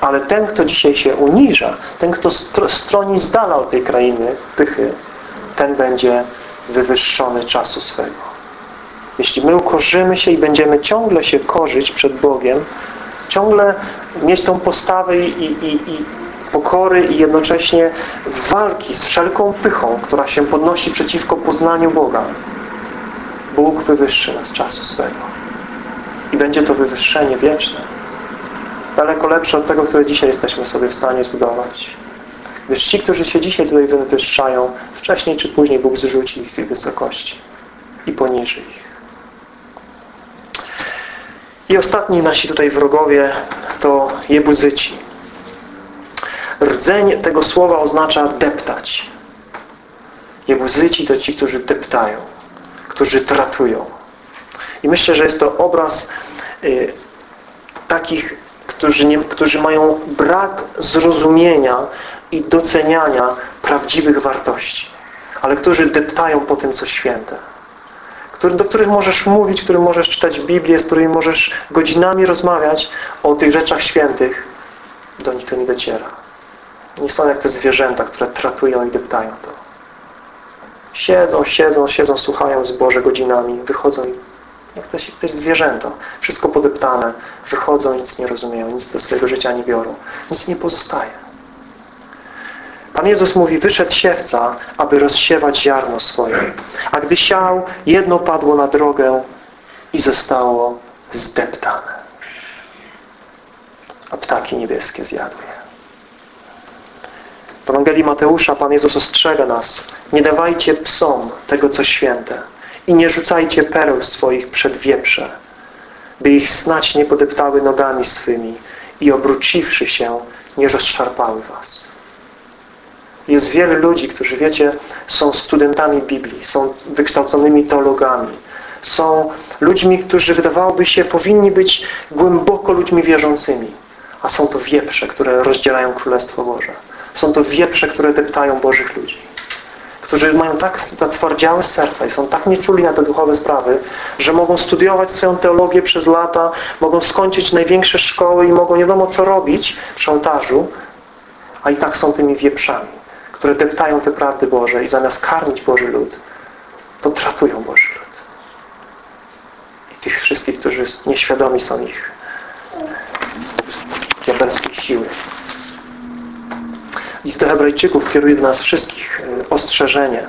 Ale ten, kto dzisiaj się uniża, ten, kto stroni z dala od tej krainy pychy, ten będzie wywyższony czasu swego. Jeśli my ukorzymy się i będziemy ciągle się korzyć przed Bogiem, ciągle mieć tą postawę i, i, i pokory i jednocześnie walki z wszelką pychą, która się podnosi przeciwko poznaniu Boga, Bóg wywyższy nas czasu swego. I będzie to wywyższenie wieczne. Daleko lepsze od tego, które dzisiaj jesteśmy sobie w stanie zbudować. Gdyż ci, którzy się dzisiaj tutaj wywyższają, wcześniej czy później Bóg zrzuci ich z ich wysokości i poniży ich. I ostatni nasi tutaj wrogowie to Jebuzyci. Rdzeń tego słowa oznacza deptać. Jebuzyci to ci, którzy deptają, którzy tratują. I myślę, że jest to obraz y, takich, którzy, nie, którzy mają brak zrozumienia i doceniania prawdziwych wartości, ale którzy deptają po tym, co święte który, do których możesz mówić, którym możesz czytać Biblię, z którymi możesz godzinami rozmawiać o tych rzeczach świętych, do nich to nie dociera. Nie są jak te zwierzęta, które tratują i deptają to. Siedzą, siedzą, siedzą, słuchają Boże godzinami, wychodzą i jak te, jak te zwierzęta, wszystko podeptane, wychodzą nic nie rozumieją, nic do swojego życia nie biorą. Nic nie pozostaje. Pan Jezus mówi, wyszedł siewca, aby rozsiewać ziarno swoje. A gdy siał, jedno padło na drogę i zostało zdeptane. A ptaki niebieskie zjadły je. W Ewangelii Mateusza Pan Jezus ostrzega nas. Nie dawajcie psom tego, co święte i nie rzucajcie pereł swoich przed wieprze, by ich snać nie podeptały nogami swymi i obróciwszy się, nie rozszarpały was. Jest wielu ludzi, którzy, wiecie, są studentami Biblii, są wykształconymi teologami, są ludźmi, którzy wydawałoby się powinni być głęboko ludźmi wierzącymi, a są to wieprze, które rozdzielają Królestwo Boże. Są to wieprze, które deptają Bożych ludzi. Którzy mają tak zatwardziałe serca i są tak nieczuli na te duchowe sprawy, że mogą studiować swoją teologię przez lata, mogą skończyć największe szkoły i mogą nie wiadomo co robić przy ołtarzu, a i tak są tymi wieprzami, które deptają te prawdy Boże i zamiast karmić Boży lud, to tratują Boży lud. I tych wszystkich, którzy nieświadomi są ich diabelskiej siły. List do Hebrajczyków kieruje do nas wszystkich e, ostrzeżenie.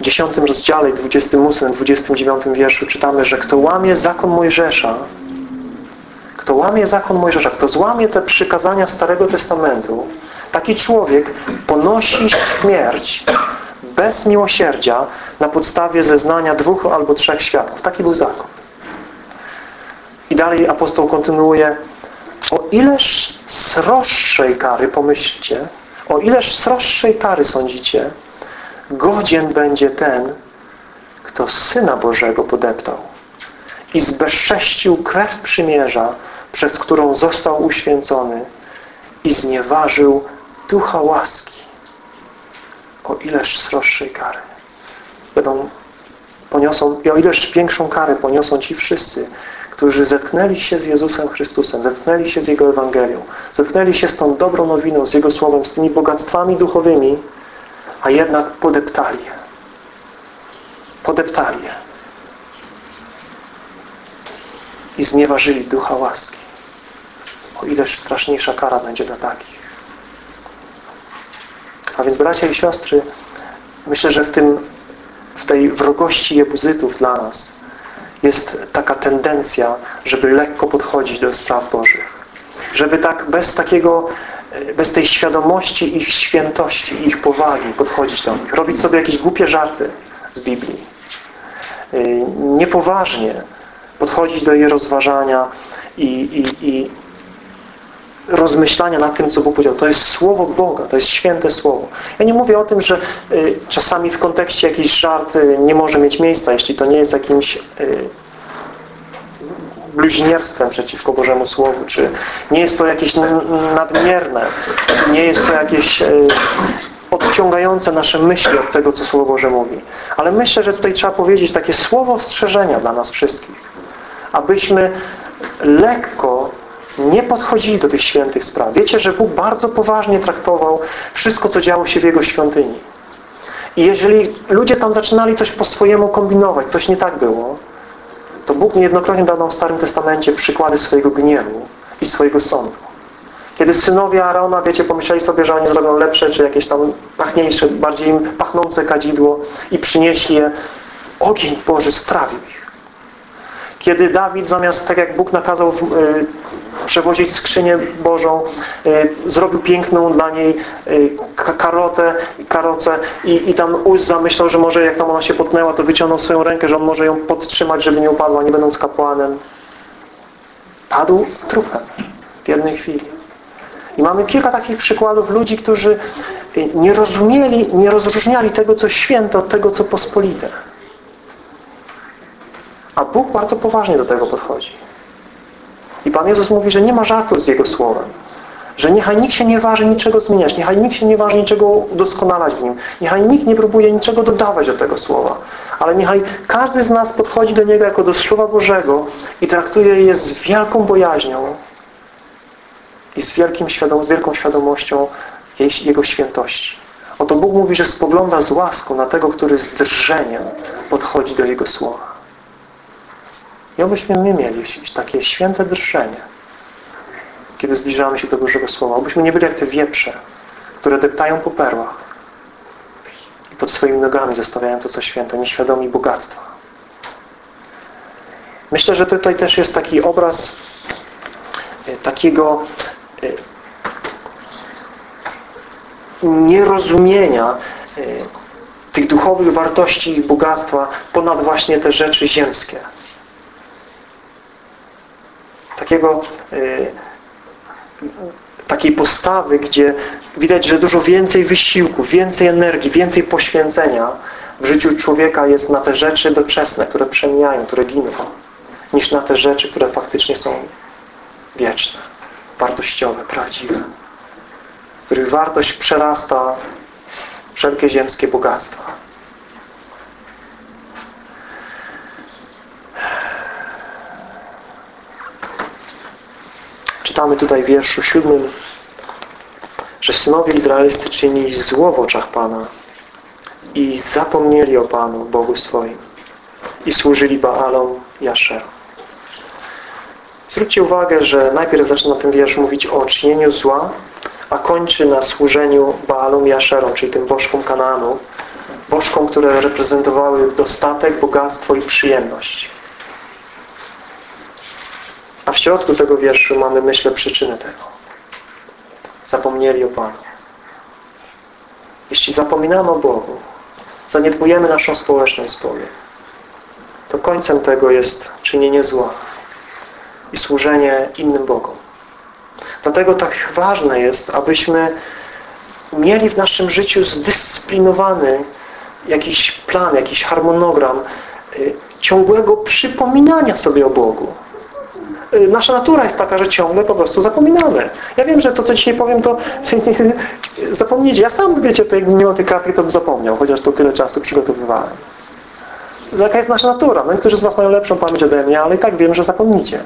W 10 rozdziale, 28, 29 wierszu czytamy, że kto łamie zakon Mojżesza, kto łamie zakon Mojżesza, kto złamie te przykazania Starego Testamentu, taki człowiek ponosi śmierć bez miłosierdzia na podstawie zeznania dwóch albo trzech świadków. Taki był zakon. I dalej apostoł kontynuuje o ileż sroższej kary, pomyślcie, o ileż sroższej kary sądzicie, godzien będzie ten, kto Syna Bożego podeptał i zbezcześcił krew przymierza, przez którą został uświęcony i znieważył ducha łaski. O ileż sroższej kary. Będą poniosą, i o ileż większą karę poniosą ci wszyscy, którzy zetknęli się z Jezusem Chrystusem, zetknęli się z Jego Ewangelią, zetknęli się z tą dobrą nowiną, z Jego Słowem, z tymi bogactwami duchowymi, a jednak podeptali je. Podeptali je. I znieważyli ducha łaski. O ileż straszniejsza kara będzie dla takich. A więc bracia i siostry, myślę, że w tym w tej wrogości jebuzytów dla nas jest taka tendencja, żeby lekko podchodzić do spraw Bożych. Żeby tak bez takiego, bez tej świadomości ich świętości, ich powagi podchodzić do nich. Robić sobie jakieś głupie żarty z Biblii. Y, niepoważnie podchodzić do jej rozważania i, i, i rozmyślania nad tym, co Bóg powiedział. To jest Słowo Boga, to jest święte Słowo. Ja nie mówię o tym, że y, czasami w kontekście jakiś żart y, nie może mieć miejsca, jeśli to nie jest jakimś y, bluźnierstwem przeciwko Bożemu Słowu, czy nie jest to jakieś nadmierne, czy nie jest to jakieś odciągające nasze myśli od tego, co Słowo Boże mówi. Ale myślę, że tutaj trzeba powiedzieć takie słowo ostrzeżenia dla nas wszystkich, abyśmy lekko nie podchodzili do tych świętych spraw. Wiecie, że Bóg bardzo poważnie traktował wszystko, co działo się w Jego świątyni. I jeżeli ludzie tam zaczynali coś po swojemu kombinować, coś nie tak było, to Bóg niejednokrotnie dał nam w Starym Testamencie przykłady swojego gniewu i swojego sądu. Kiedy synowie Arona, wiecie, pomyśleli sobie, że oni zrobią lepsze, czy jakieś tam pachniejsze, bardziej im pachnące kadzidło i przynieśli je, ogień Boży strawił ich. Kiedy Dawid zamiast, tak jak Bóg nakazał w, y, przewozić skrzynię Bożą, y, zrobił piękną dla niej y, karotę, karocę i, i tam Uz zamyślał, że może jak tam ona się potknęła, to wyciągnął swoją rękę, że on może ją podtrzymać, żeby nie upadła, nie będąc kapłanem. Padł trupem w jednej chwili. I mamy kilka takich przykładów ludzi, którzy y, nie rozumieli, nie rozróżniali tego, co święte od tego, co pospolite. A Bóg bardzo poważnie do tego podchodzi. I Pan Jezus mówi, że nie ma żartu z Jego Słowem. Że niechaj nikt się nie waży niczego zmieniać, niechaj nikt się nie waży niczego udoskonalać w nim, niechaj nikt nie próbuje niczego dodawać do tego Słowa, ale niechaj każdy z nas podchodzi do Niego jako do Słowa Bożego i traktuje je z wielką bojaźnią i z, wielkim świadom, z wielką świadomością Jego świętości. Oto Bóg mówi, że spogląda z łaską na tego, który z drżeniem podchodzi do Jego Słowa. I obyśmy my mieli takie święte drżenie, kiedy zbliżamy się do Bożego Słowa. Obyśmy nie byli jak te wieprze, które deptają po perłach i pod swoimi nogami zostawiają to, co święte, nieświadomi bogactwa. Myślę, że tutaj też jest taki obraz e, takiego e, nierozumienia e, tych duchowych wartości i bogactwa ponad właśnie te rzeczy ziemskie. Takiego takiej postawy, gdzie widać, że dużo więcej wysiłku, więcej energii, więcej poświęcenia w życiu człowieka jest na te rzeczy doczesne, które przemijają, które giną, niż na te rzeczy, które faktycznie są wieczne, wartościowe, prawdziwe, których wartość przerasta wszelkie ziemskie bogactwa. Czytamy tutaj w wierszu siódmym, że synowie izraelscy czynili zło w oczach Pana i zapomnieli o Panu, Bogu swoim i służyli Baalom i Aszerom. Zwróćcie uwagę, że najpierw zaczyna ten wiersz mówić o czynieniu zła, a kończy na służeniu Baalom i Aszerom, czyli tym bożkom Kanaanu, bożkom, które reprezentowały dostatek, bogactwo i przyjemność. A w środku tego wierszu mamy, myślę, przyczynę tego. Zapomnieli o Panu. Jeśli zapominamy o Bogu, zaniedbujemy naszą społeczność z to końcem tego jest czynienie zła i służenie innym Bogom. Dlatego tak ważne jest, abyśmy mieli w naszym życiu zdyscyplinowany jakiś plan, jakiś harmonogram y, ciągłego przypominania sobie o Bogu. Y, nasza natura jest taka, że ciągle po prostu zapominamy. Ja wiem, że to, co dzisiaj powiem, to zapomnijcie. Ja sam, wiecie, to jakbym nie miał tej karty, to bym zapomniał, chociaż to tyle czasu przygotowywałem. Jaka jest nasza natura? No niektórzy z Was mają lepszą pamięć ode mnie, ale i tak wiem, że zapomnicie.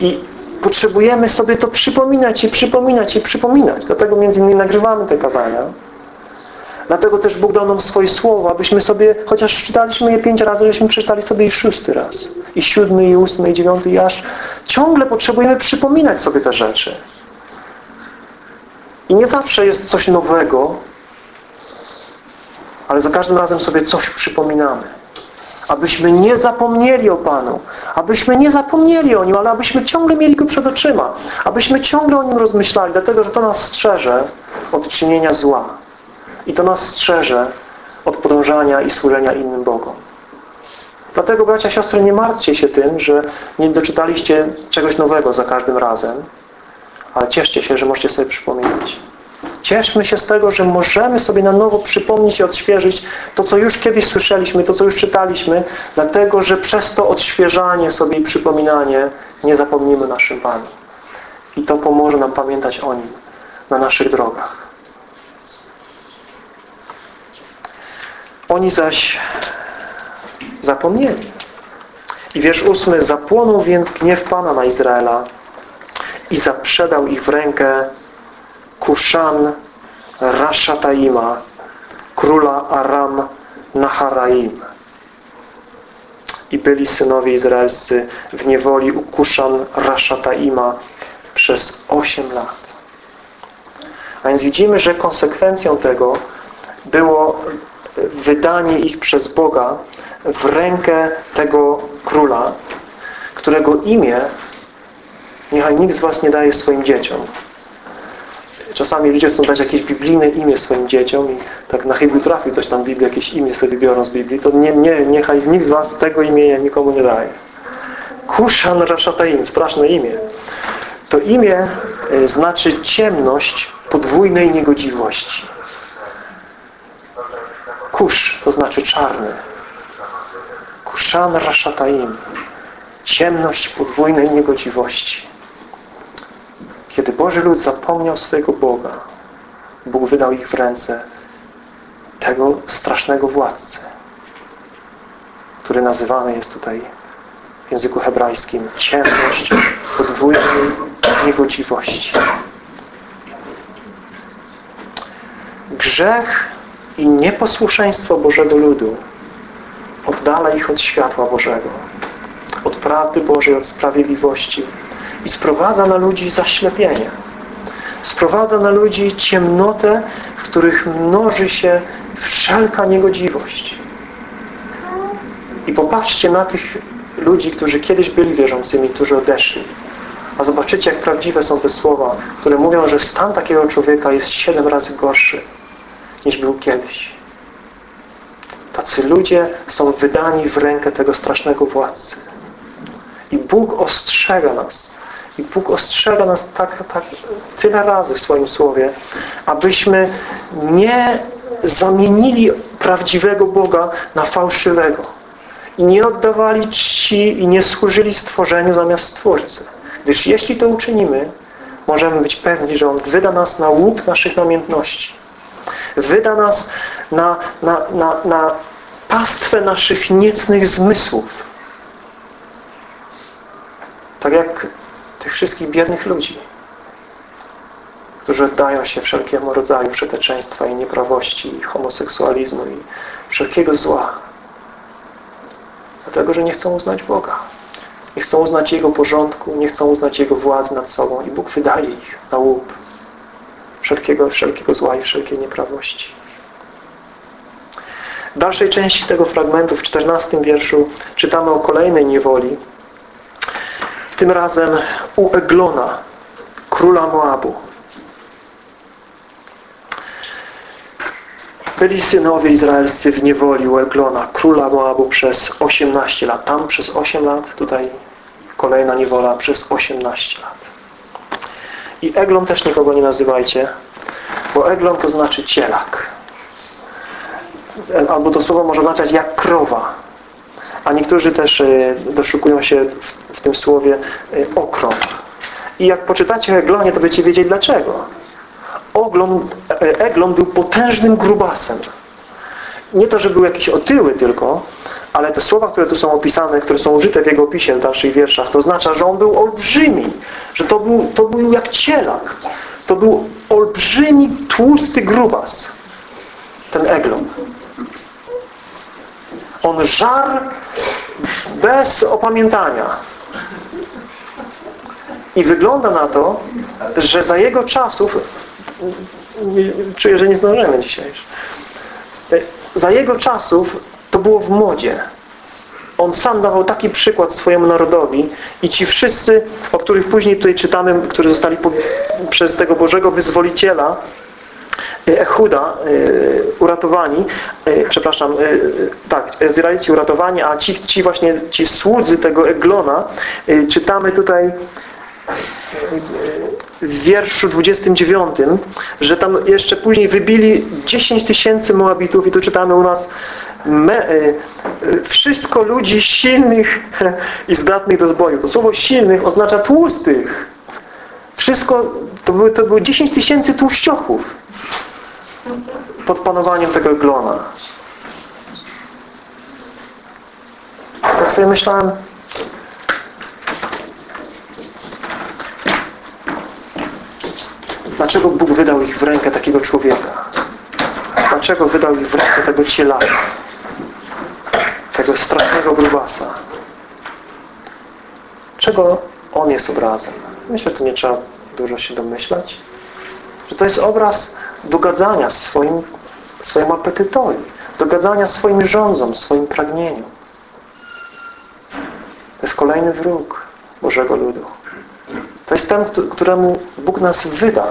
I potrzebujemy sobie to przypominać i przypominać i przypominać. Dlatego między innymi nagrywamy te kazania. Dlatego też Bóg dał nam swoje słowo, abyśmy sobie, chociaż czytaliśmy je pięć razy, żeśmy przeczytali sobie i szósty raz. I siódmy, i ósmy, i dziewiąty, i aż ciągle potrzebujemy przypominać sobie te rzeczy. I nie zawsze jest coś nowego, ale za każdym razem sobie coś przypominamy. Abyśmy nie zapomnieli o Panu. Abyśmy nie zapomnieli o Nim, ale abyśmy ciągle mieli Go przed oczyma. Abyśmy ciągle o Nim rozmyślali, dlatego, że to nas strzeże od czynienia zła. I to nas strzeże od podążania i służenia innym Bogom. Dlatego, bracia, siostry, nie martwcie się tym, że nie doczytaliście czegoś nowego za każdym razem, ale cieszcie się, że możecie sobie przypominać. Cieszmy się z tego, że możemy sobie na nowo przypomnieć i odświeżyć to, co już kiedyś słyszeliśmy, to, co już czytaliśmy, dlatego, że przez to odświeżanie sobie i przypominanie nie zapomnimy naszym Panu. I to pomoże nam pamiętać o Nim na naszych drogach. Oni zaś zapomnieli. I wiersz ósmy, zapłonął więc gniew Pana na Izraela i zaprzedał ich w rękę Kuszan Rashataima, króla Aram Naharaim. I byli synowie izraelscy w niewoli u Kuszan Rashataima przez osiem lat. A więc widzimy, że konsekwencją tego było wydanie ich przez Boga w rękę tego króla, którego imię niechaj nikt z Was nie daje swoim dzieciom. Czasami ludzie chcą dać jakieś biblijne imię swoim dzieciom i tak na chybił trafi coś tam Biblii, jakieś imię sobie biorą z Biblii, to nie, nie, niechaj nikt z Was tego imienia nikomu nie daje. Kuszan Rashataim, straszne imię. To imię e, znaczy ciemność podwójnej niegodziwości. Kusz to znaczy czarny. Kuszan Rashataim. Ciemność podwójnej niegodziwości. Kiedy Boży lud zapomniał swojego Boga, Bóg wydał ich w ręce tego strasznego władcy, który nazywany jest tutaj w języku hebrajskim ciemność podwójnej niegodziwości. Grzech i nieposłuszeństwo Bożego ludu oddala ich od światła Bożego, od prawdy Bożej, od sprawiedliwości i sprowadza na ludzi zaślepienie. sprowadza na ludzi ciemnotę, w których mnoży się wszelka niegodziwość. I popatrzcie na tych ludzi, którzy kiedyś byli wierzącymi, którzy odeszli. A zobaczycie, jak prawdziwe są te słowa, które mówią, że stan takiego człowieka jest siedem razy gorszy, niż był kiedyś. Tacy ludzie są wydani w rękę tego strasznego władcy. I Bóg ostrzega nas. I Bóg ostrzega nas tak, tak tyle razy w swoim Słowie, abyśmy nie zamienili prawdziwego Boga na fałszywego. I nie oddawali czci i nie służyli stworzeniu zamiast Stwórcy. Gdyż jeśli to uczynimy, możemy być pewni, że On wyda nas na łup naszych namiętności. Wyda nas na, na, na, na pastwę naszych niecnych zmysłów. Tak jak tych wszystkich biednych ludzi, którzy oddają się wszelkiemu rodzaju przeteczeństwa i nieprawości, i homoseksualizmu i wszelkiego zła. Dlatego, że nie chcą uznać Boga. Nie chcą uznać Jego porządku, nie chcą uznać Jego władzy nad sobą i Bóg wydaje ich na łup wszelkiego, wszelkiego zła i wszelkiej nieprawości. W dalszej części tego fragmentu, w czternastym wierszu, czytamy o kolejnej niewoli. Tym razem u Eglona, króla Moabu. Byli synowie izraelscy w niewoli u Eglona, króla Moabu przez 18 lat. Tam przez 8 lat, tutaj kolejna niewola przez 18 lat. I Eglon też nikogo nie nazywajcie, bo Eglon to znaczy cielak. Albo to słowo może oznaczać jak krowa. A niektórzy też e, doszukują się w, w tym słowie e, okrąg. I jak poczytacie o Eglonie, to będziecie wiedzieć dlaczego. Oglon, e, Eglon był potężnym grubasem. Nie to, że był jakiś otyły tylko, ale te słowa, które tu są opisane, które są użyte w jego opisie w dalszych wierszach, to oznacza, że on był olbrzymi, że to był, to był jak cielak. To był olbrzymi, tłusty grubas. Ten Eglon. On żar bez opamiętania. I wygląda na to, że za jego czasów czuję, że nie zdążymy dzisiaj. Za jego czasów to było w modzie. On sam dawał taki przykład swojemu narodowi i ci wszyscy, o których później tutaj czytamy, którzy zostali przez tego Bożego Wyzwoliciela Echuda uratowani, przepraszam, tak, Izraelici uratowani, a ci, ci właśnie, ci słudzy tego Eglona, czytamy tutaj w wierszu 29, że tam jeszcze później wybili 10 tysięcy Moabitów i tu czytamy u nas me, wszystko ludzi silnych <laughs> i zdatnych do zboju. To słowo silnych oznacza tłustych. Wszystko, to były, to były 10 tysięcy tłuszczochów pod panowaniem tego glona. Tak sobie myślałem, dlaczego Bóg wydał ich w rękę takiego człowieka? Dlaczego wydał ich w rękę tego cielaka? Tego strasznego grubasa? Czego on jest obrazem? Myślę, że tu nie trzeba dużo się domyślać. Że to jest obraz dogadzania swoim, swojemu apetytowi, dogadzania swoim rządzom, swoim pragnieniu. To jest kolejny wróg Bożego ludu. To jest ten, któremu Bóg nas wyda,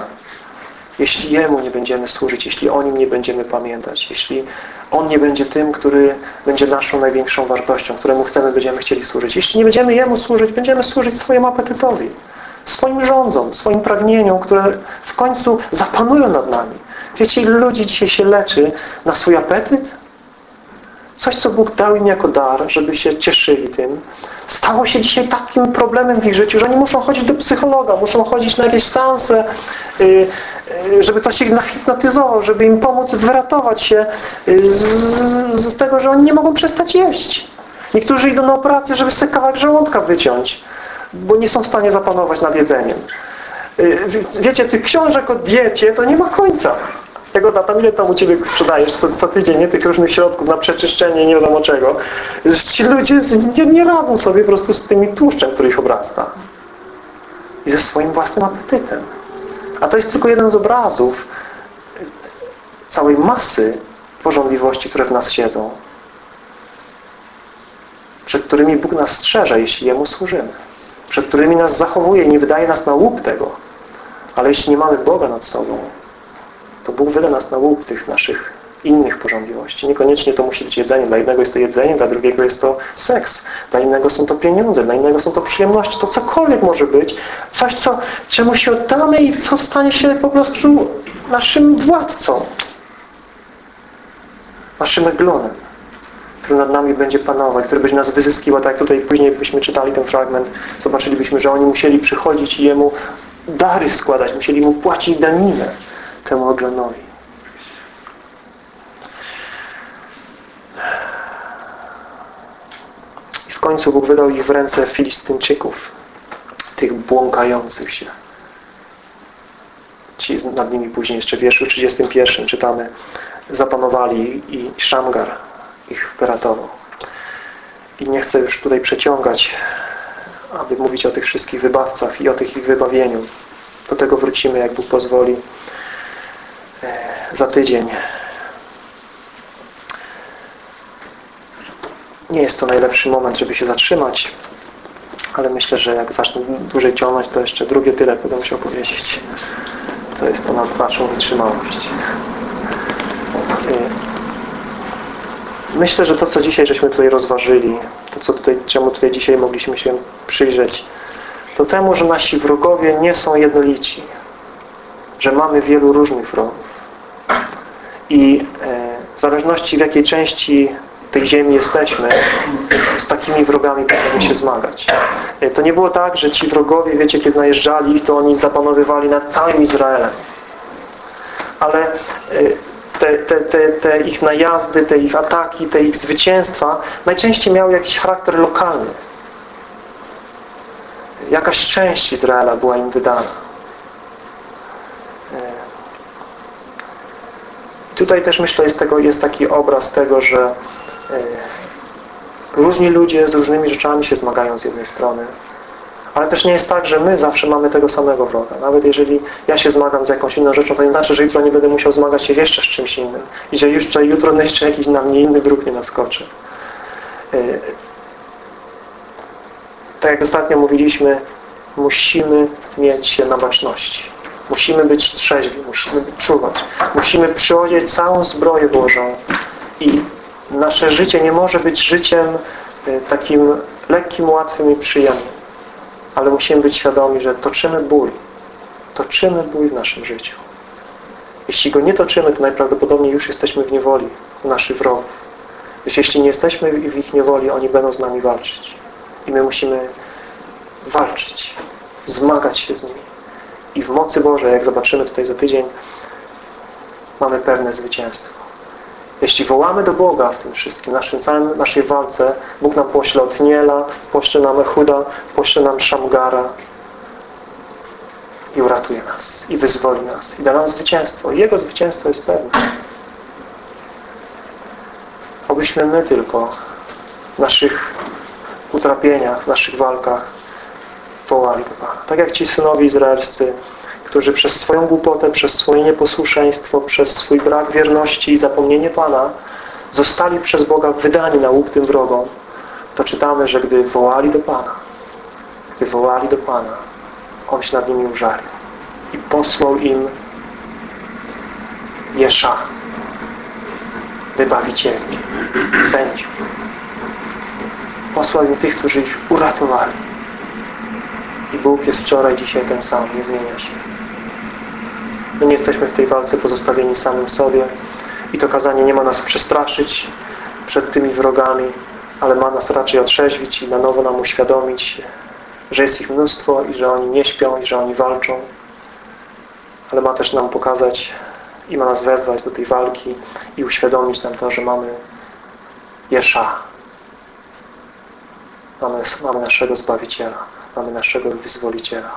jeśli Jemu nie będziemy służyć, jeśli o Nim nie będziemy pamiętać, jeśli On nie będzie tym, który będzie naszą największą wartością, któremu chcemy, będziemy chcieli służyć. Jeśli nie będziemy Jemu służyć, będziemy służyć swojemu apetytowi, swoim rządzom, swoim pragnieniom, które w końcu zapanują nad nami. Wiecie, ile ludzi dzisiaj się leczy na swój apetyt? Coś, co Bóg dał im jako dar, żeby się cieszyli tym, stało się dzisiaj takim problemem w ich życiu, że oni muszą chodzić do psychologa, muszą chodzić na jakieś seanse, y, y, żeby ktoś ich nahipnotyzował, żeby im pomóc wyratować się y, z, z tego, że oni nie mogą przestać jeść. Niektórzy idą na operację, żeby sobie kawałek żołądka wyciąć, bo nie są w stanie zapanować nad jedzeniem. Wiecie, tych książek o diecie to nie ma końca. Tego tam ile tam u Ciebie sprzedajesz co, co tydzień, nie? Tych różnych środków na przeczyszczenie, nie wiadomo czego. Ci ludzie nie, nie radzą sobie po prostu z tymi tłuszczem, który ich obrasta. I ze swoim własnym apetytem. A to jest tylko jeden z obrazów całej masy porządliwości, które w nas siedzą, przed którymi Bóg nas strzeże, jeśli Jemu służymy, przed którymi nas zachowuje, nie wydaje nas na łup tego. Ale jeśli nie mamy Boga nad sobą, to Bóg wyda nas na łup tych naszych innych porządliwości. Niekoniecznie to musi być jedzenie. Dla jednego jest to jedzenie, dla drugiego jest to seks. Dla innego są to pieniądze, dla innego są to przyjemności. To cokolwiek może być. Coś, co, czemu się oddamy i co stanie się po prostu naszym władcą. Naszym eglonem, który nad nami będzie panować, który będzie nas wyzyskiwał. Tak jak tutaj później byśmy czytali ten fragment, zobaczylibyśmy, że oni musieli przychodzić i Jemu dary składać, musieli Mu płacić daninę temu oglonowi. I w końcu Bóg wydał ich w ręce Filistynczyków, tych błąkających się. Ci nad nimi później jeszcze w wierszu 31 czytamy zapanowali i Szamgar ich wyratował. I nie chcę już tutaj przeciągać, aby mówić o tych wszystkich wybawcach i o tych ich wybawieniu. Do tego wrócimy, jak Bóg pozwoli, za tydzień. Nie jest to najlepszy moment, żeby się zatrzymać, ale myślę, że jak zacznę dłużej ciągnąć, to jeszcze drugie tyle będę musiał powiedzieć, co jest ponad Waszą wytrzymałość. Myślę, że to, co dzisiaj żeśmy tutaj rozważyli, to, co tutaj, czemu tutaj dzisiaj mogliśmy się przyjrzeć, to temu, że nasi wrogowie nie są jednolici. Że mamy wielu różnych wrogów. I e, w zależności w jakiej części tej ziemi jesteśmy, z takimi wrogami będziemy się zmagać. E, to nie było tak, że ci wrogowie, wiecie, kiedy najeżdżali, to oni zapanowywali nad całym Izraelem. Ale e, te, te, te, te ich najazdy, te ich ataki, te ich zwycięstwa najczęściej miały jakiś charakter lokalny. Jakaś część Izraela była im wydana. Tutaj też myślę jest, tego, jest taki obraz tego, że e, różni ludzie z różnymi rzeczami się zmagają z jednej strony, ale też nie jest tak, że my zawsze mamy tego samego wroga. Nawet jeżeli ja się zmagam z jakąś inną rzeczą, to nie znaczy, że jutro nie będę musiał zmagać się jeszcze z czymś innym. I że jeszcze jutro jeszcze jakiś na mnie inny wróg nie naskoczy. E, tak jak ostatnio mówiliśmy, musimy mieć się na baczności. Musimy być trzeźwi, musimy czuwać. Musimy przyodzieć całą zbroję Bożą i nasze życie nie może być życiem e, takim lekkim, łatwym i przyjemnym ale musimy być świadomi, że toczymy bój. Toczymy bój w naszym życiu. Jeśli go nie toczymy, to najprawdopodobniej już jesteśmy w niewoli u naszych wrogów. Jeśli nie jesteśmy w ich niewoli, oni będą z nami walczyć. I my musimy walczyć, zmagać się z nimi. I w mocy Bożej, jak zobaczymy tutaj za tydzień, mamy pewne zwycięstwo. Jeśli wołamy do Boga w tym wszystkim, naszym całym, naszej walce, Bóg nam pośle Otniela, pośle nam Echuda, pośle nam Szamgara i uratuje nas, i wyzwoli nas, i da nam zwycięstwo. Jego zwycięstwo jest pewne. Obyśmy my tylko w naszych utrapieniach, w naszych walkach wołali do Pana. Tak jak ci synowie izraelscy którzy przez swoją głupotę, przez swoje nieposłuszeństwo, przez swój brak wierności i zapomnienie Pana zostali przez Boga wydani na łup tym wrogom, to czytamy, że gdy wołali do Pana, gdy wołali do Pana, On się nad nimi użalił i posłał im Jesza, wybawicieli, sędziów. Posłał im tych, którzy ich uratowali. I Bóg jest wczoraj, dzisiaj ten sam, nie zmienia się. My nie jesteśmy w tej walce pozostawieni samym sobie i to kazanie nie ma nas przestraszyć przed tymi wrogami, ale ma nas raczej otrzeźwić i na nowo nam uświadomić, że jest ich mnóstwo i że oni nie śpią i że oni walczą. Ale ma też nam pokazać i ma nas wezwać do tej walki i uświadomić nam to, że mamy Jesza. Mamy, mamy naszego Zbawiciela, mamy naszego Wyzwoliciela,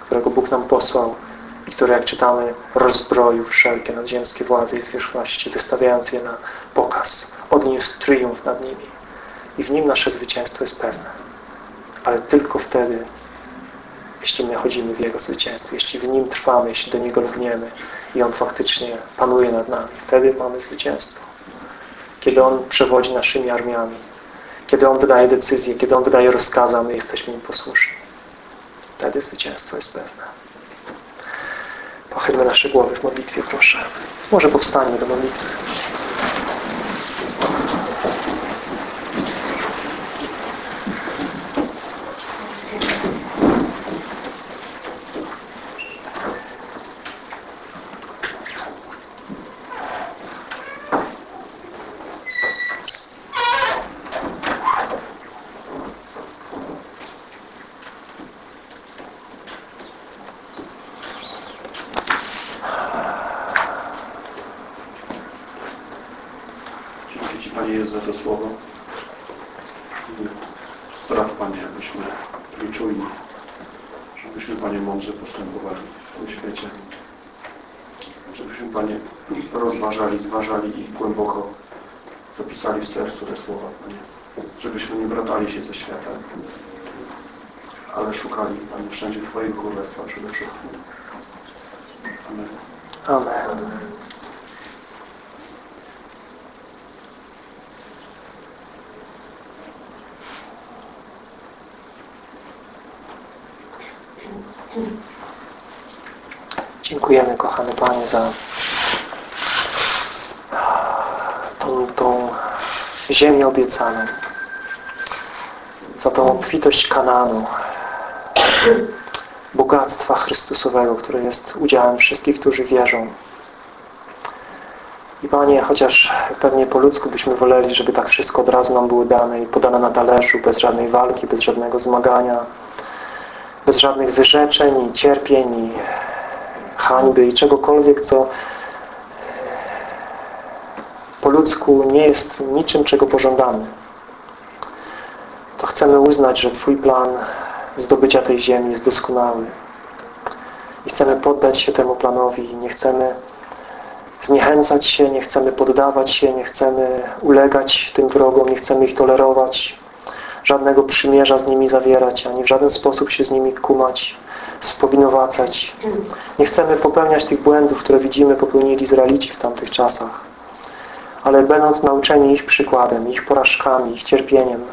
którego Bóg nam posłał i który, jak czytamy, rozbroił wszelkie nadziemskie władze i zwierzchności, wystawiając je na pokaz. Odniósł triumf nad nimi. I w nim nasze zwycięstwo jest pewne. Ale tylko wtedy, jeśli my chodzimy w Jego zwycięstwie, jeśli w Nim trwamy, jeśli do Niego lgniemy i On faktycznie panuje nad nami. Wtedy mamy zwycięstwo. Kiedy On przewodzi naszymi armiami, kiedy On wydaje decyzje, kiedy On wydaje rozkazy, a my jesteśmy Im posłuszni. Wtedy zwycięstwo jest pewne. Pochylmy nasze głowy w modlitwie, proszę. Może powstańmy do modlitwy. Dziękuję Ci Panie Jezu za to słowo. Spraw Panie, abyśmy byli czujni, żebyśmy Panie mądrze postępowali w tym świecie. Żebyśmy Panie rozważali, zważali i głęboko zapisali w sercu te słowa Panie. Żebyśmy nie bratali się ze światem, ale szukali Panie wszędzie Twojego Królestwa przede wszystkim. Amen. Amen. Dziękujemy, kochany Panie, za tą, tą ziemię obiecaną, za tą obfitość Kananu, bogactwa Chrystusowego, które jest udziałem wszystkich, którzy wierzą. I Panie, chociaż pewnie po ludzku byśmy woleli, żeby tak wszystko od razu nam było dane i podane na talerzu, bez żadnej walki, bez żadnego zmagania, bez żadnych wyrzeczeń i cierpień i hańby i czegokolwiek, co po ludzku nie jest niczym, czego pożądamy, to chcemy uznać, że Twój plan zdobycia tej ziemi jest doskonały. I chcemy poddać się temu planowi. Nie chcemy zniechęcać się, nie chcemy poddawać się, nie chcemy ulegać tym wrogom, nie chcemy ich tolerować, żadnego przymierza z nimi zawierać, ani w żaden sposób się z nimi kumać, spowinowacać. Nie chcemy popełniać tych błędów, które widzimy popełnili Izraelici w tamtych czasach. Ale będąc nauczeni ich przykładem, ich porażkami, ich cierpieniem,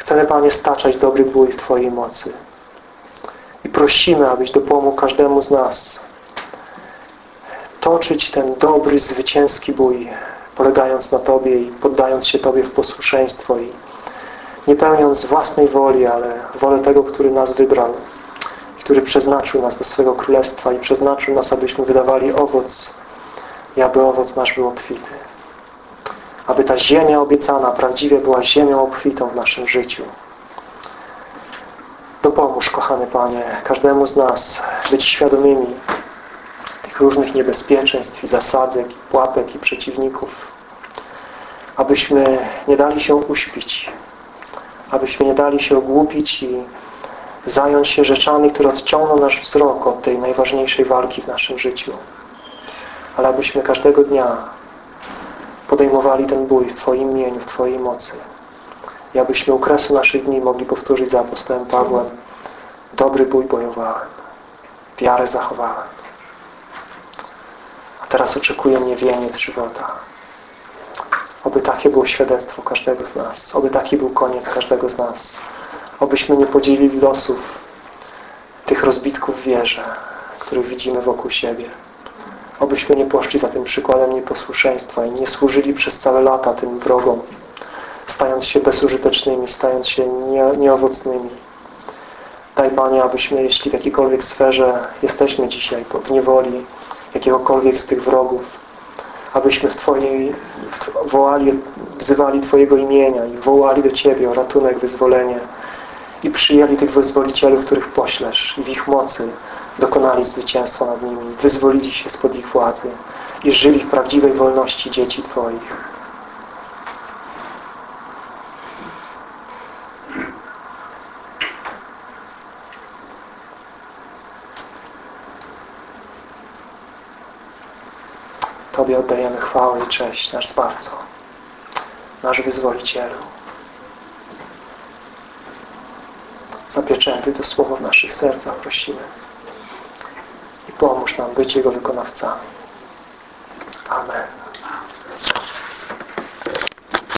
Chcemy, Panie, staczać dobry bój w Twojej mocy. I prosimy, abyś dopomógł każdemu z nas toczyć ten dobry, zwycięski bój, polegając na Tobie i poddając się Tobie w posłuszeństwo i nie pełniąc własnej woli, ale wolę tego, który nas wybrał, który przeznaczył nas do swego królestwa i przeznaczył nas, abyśmy wydawali owoc i aby owoc nasz był obfity aby ta ziemia obiecana prawdziwie była ziemią obfitą w naszym życiu. Dopomóż, kochany Panie, każdemu z nas być świadomymi tych różnych niebezpieczeństw i zasadzek, i pułapek, i przeciwników. Abyśmy nie dali się uśpić, abyśmy nie dali się ogłupić i zająć się rzeczami, które odciągną nasz wzrok od tej najważniejszej walki w naszym życiu. Ale abyśmy każdego dnia podejmowali ten bój w Twoim imieniu, w Twojej mocy. I abyśmy u kresu naszych dni mogli powtórzyć za apostołem Pawłem dobry bój bojowałem, wiarę zachowałem. A teraz oczekuje mnie wieniec żywota. Oby takie było świadectwo każdego z nas. Oby taki był koniec każdego z nas. Obyśmy nie podzielili losów tych rozbitków wierze, których widzimy wokół siebie. Obyśmy nie poszli za tym przykładem nieposłuszeństwa i nie służyli przez całe lata tym wrogom, stając się bezużytecznymi, stając się nie, nieowocnymi. Daj Panie, abyśmy, jeśli w jakiejkolwiek sferze jesteśmy dzisiaj w niewoli jakiegokolwiek z tych wrogów, abyśmy w Twojej wołali, wzywali Twojego imienia i wołali do Ciebie o ratunek, wyzwolenie i przyjęli tych wyzwolicielów, których poślesz i w ich mocy dokonali zwycięstwa nad nimi, wyzwolili się spod ich władzy i żyli w prawdziwej wolności dzieci Twoich. Tobie oddajemy chwałę i cześć, nasz Zbawco, nasz Wyzwolicielu. zapieczęty to słowo w naszych sercach, prosimy. I pomóż nam być Jego wykonawcami. Amen.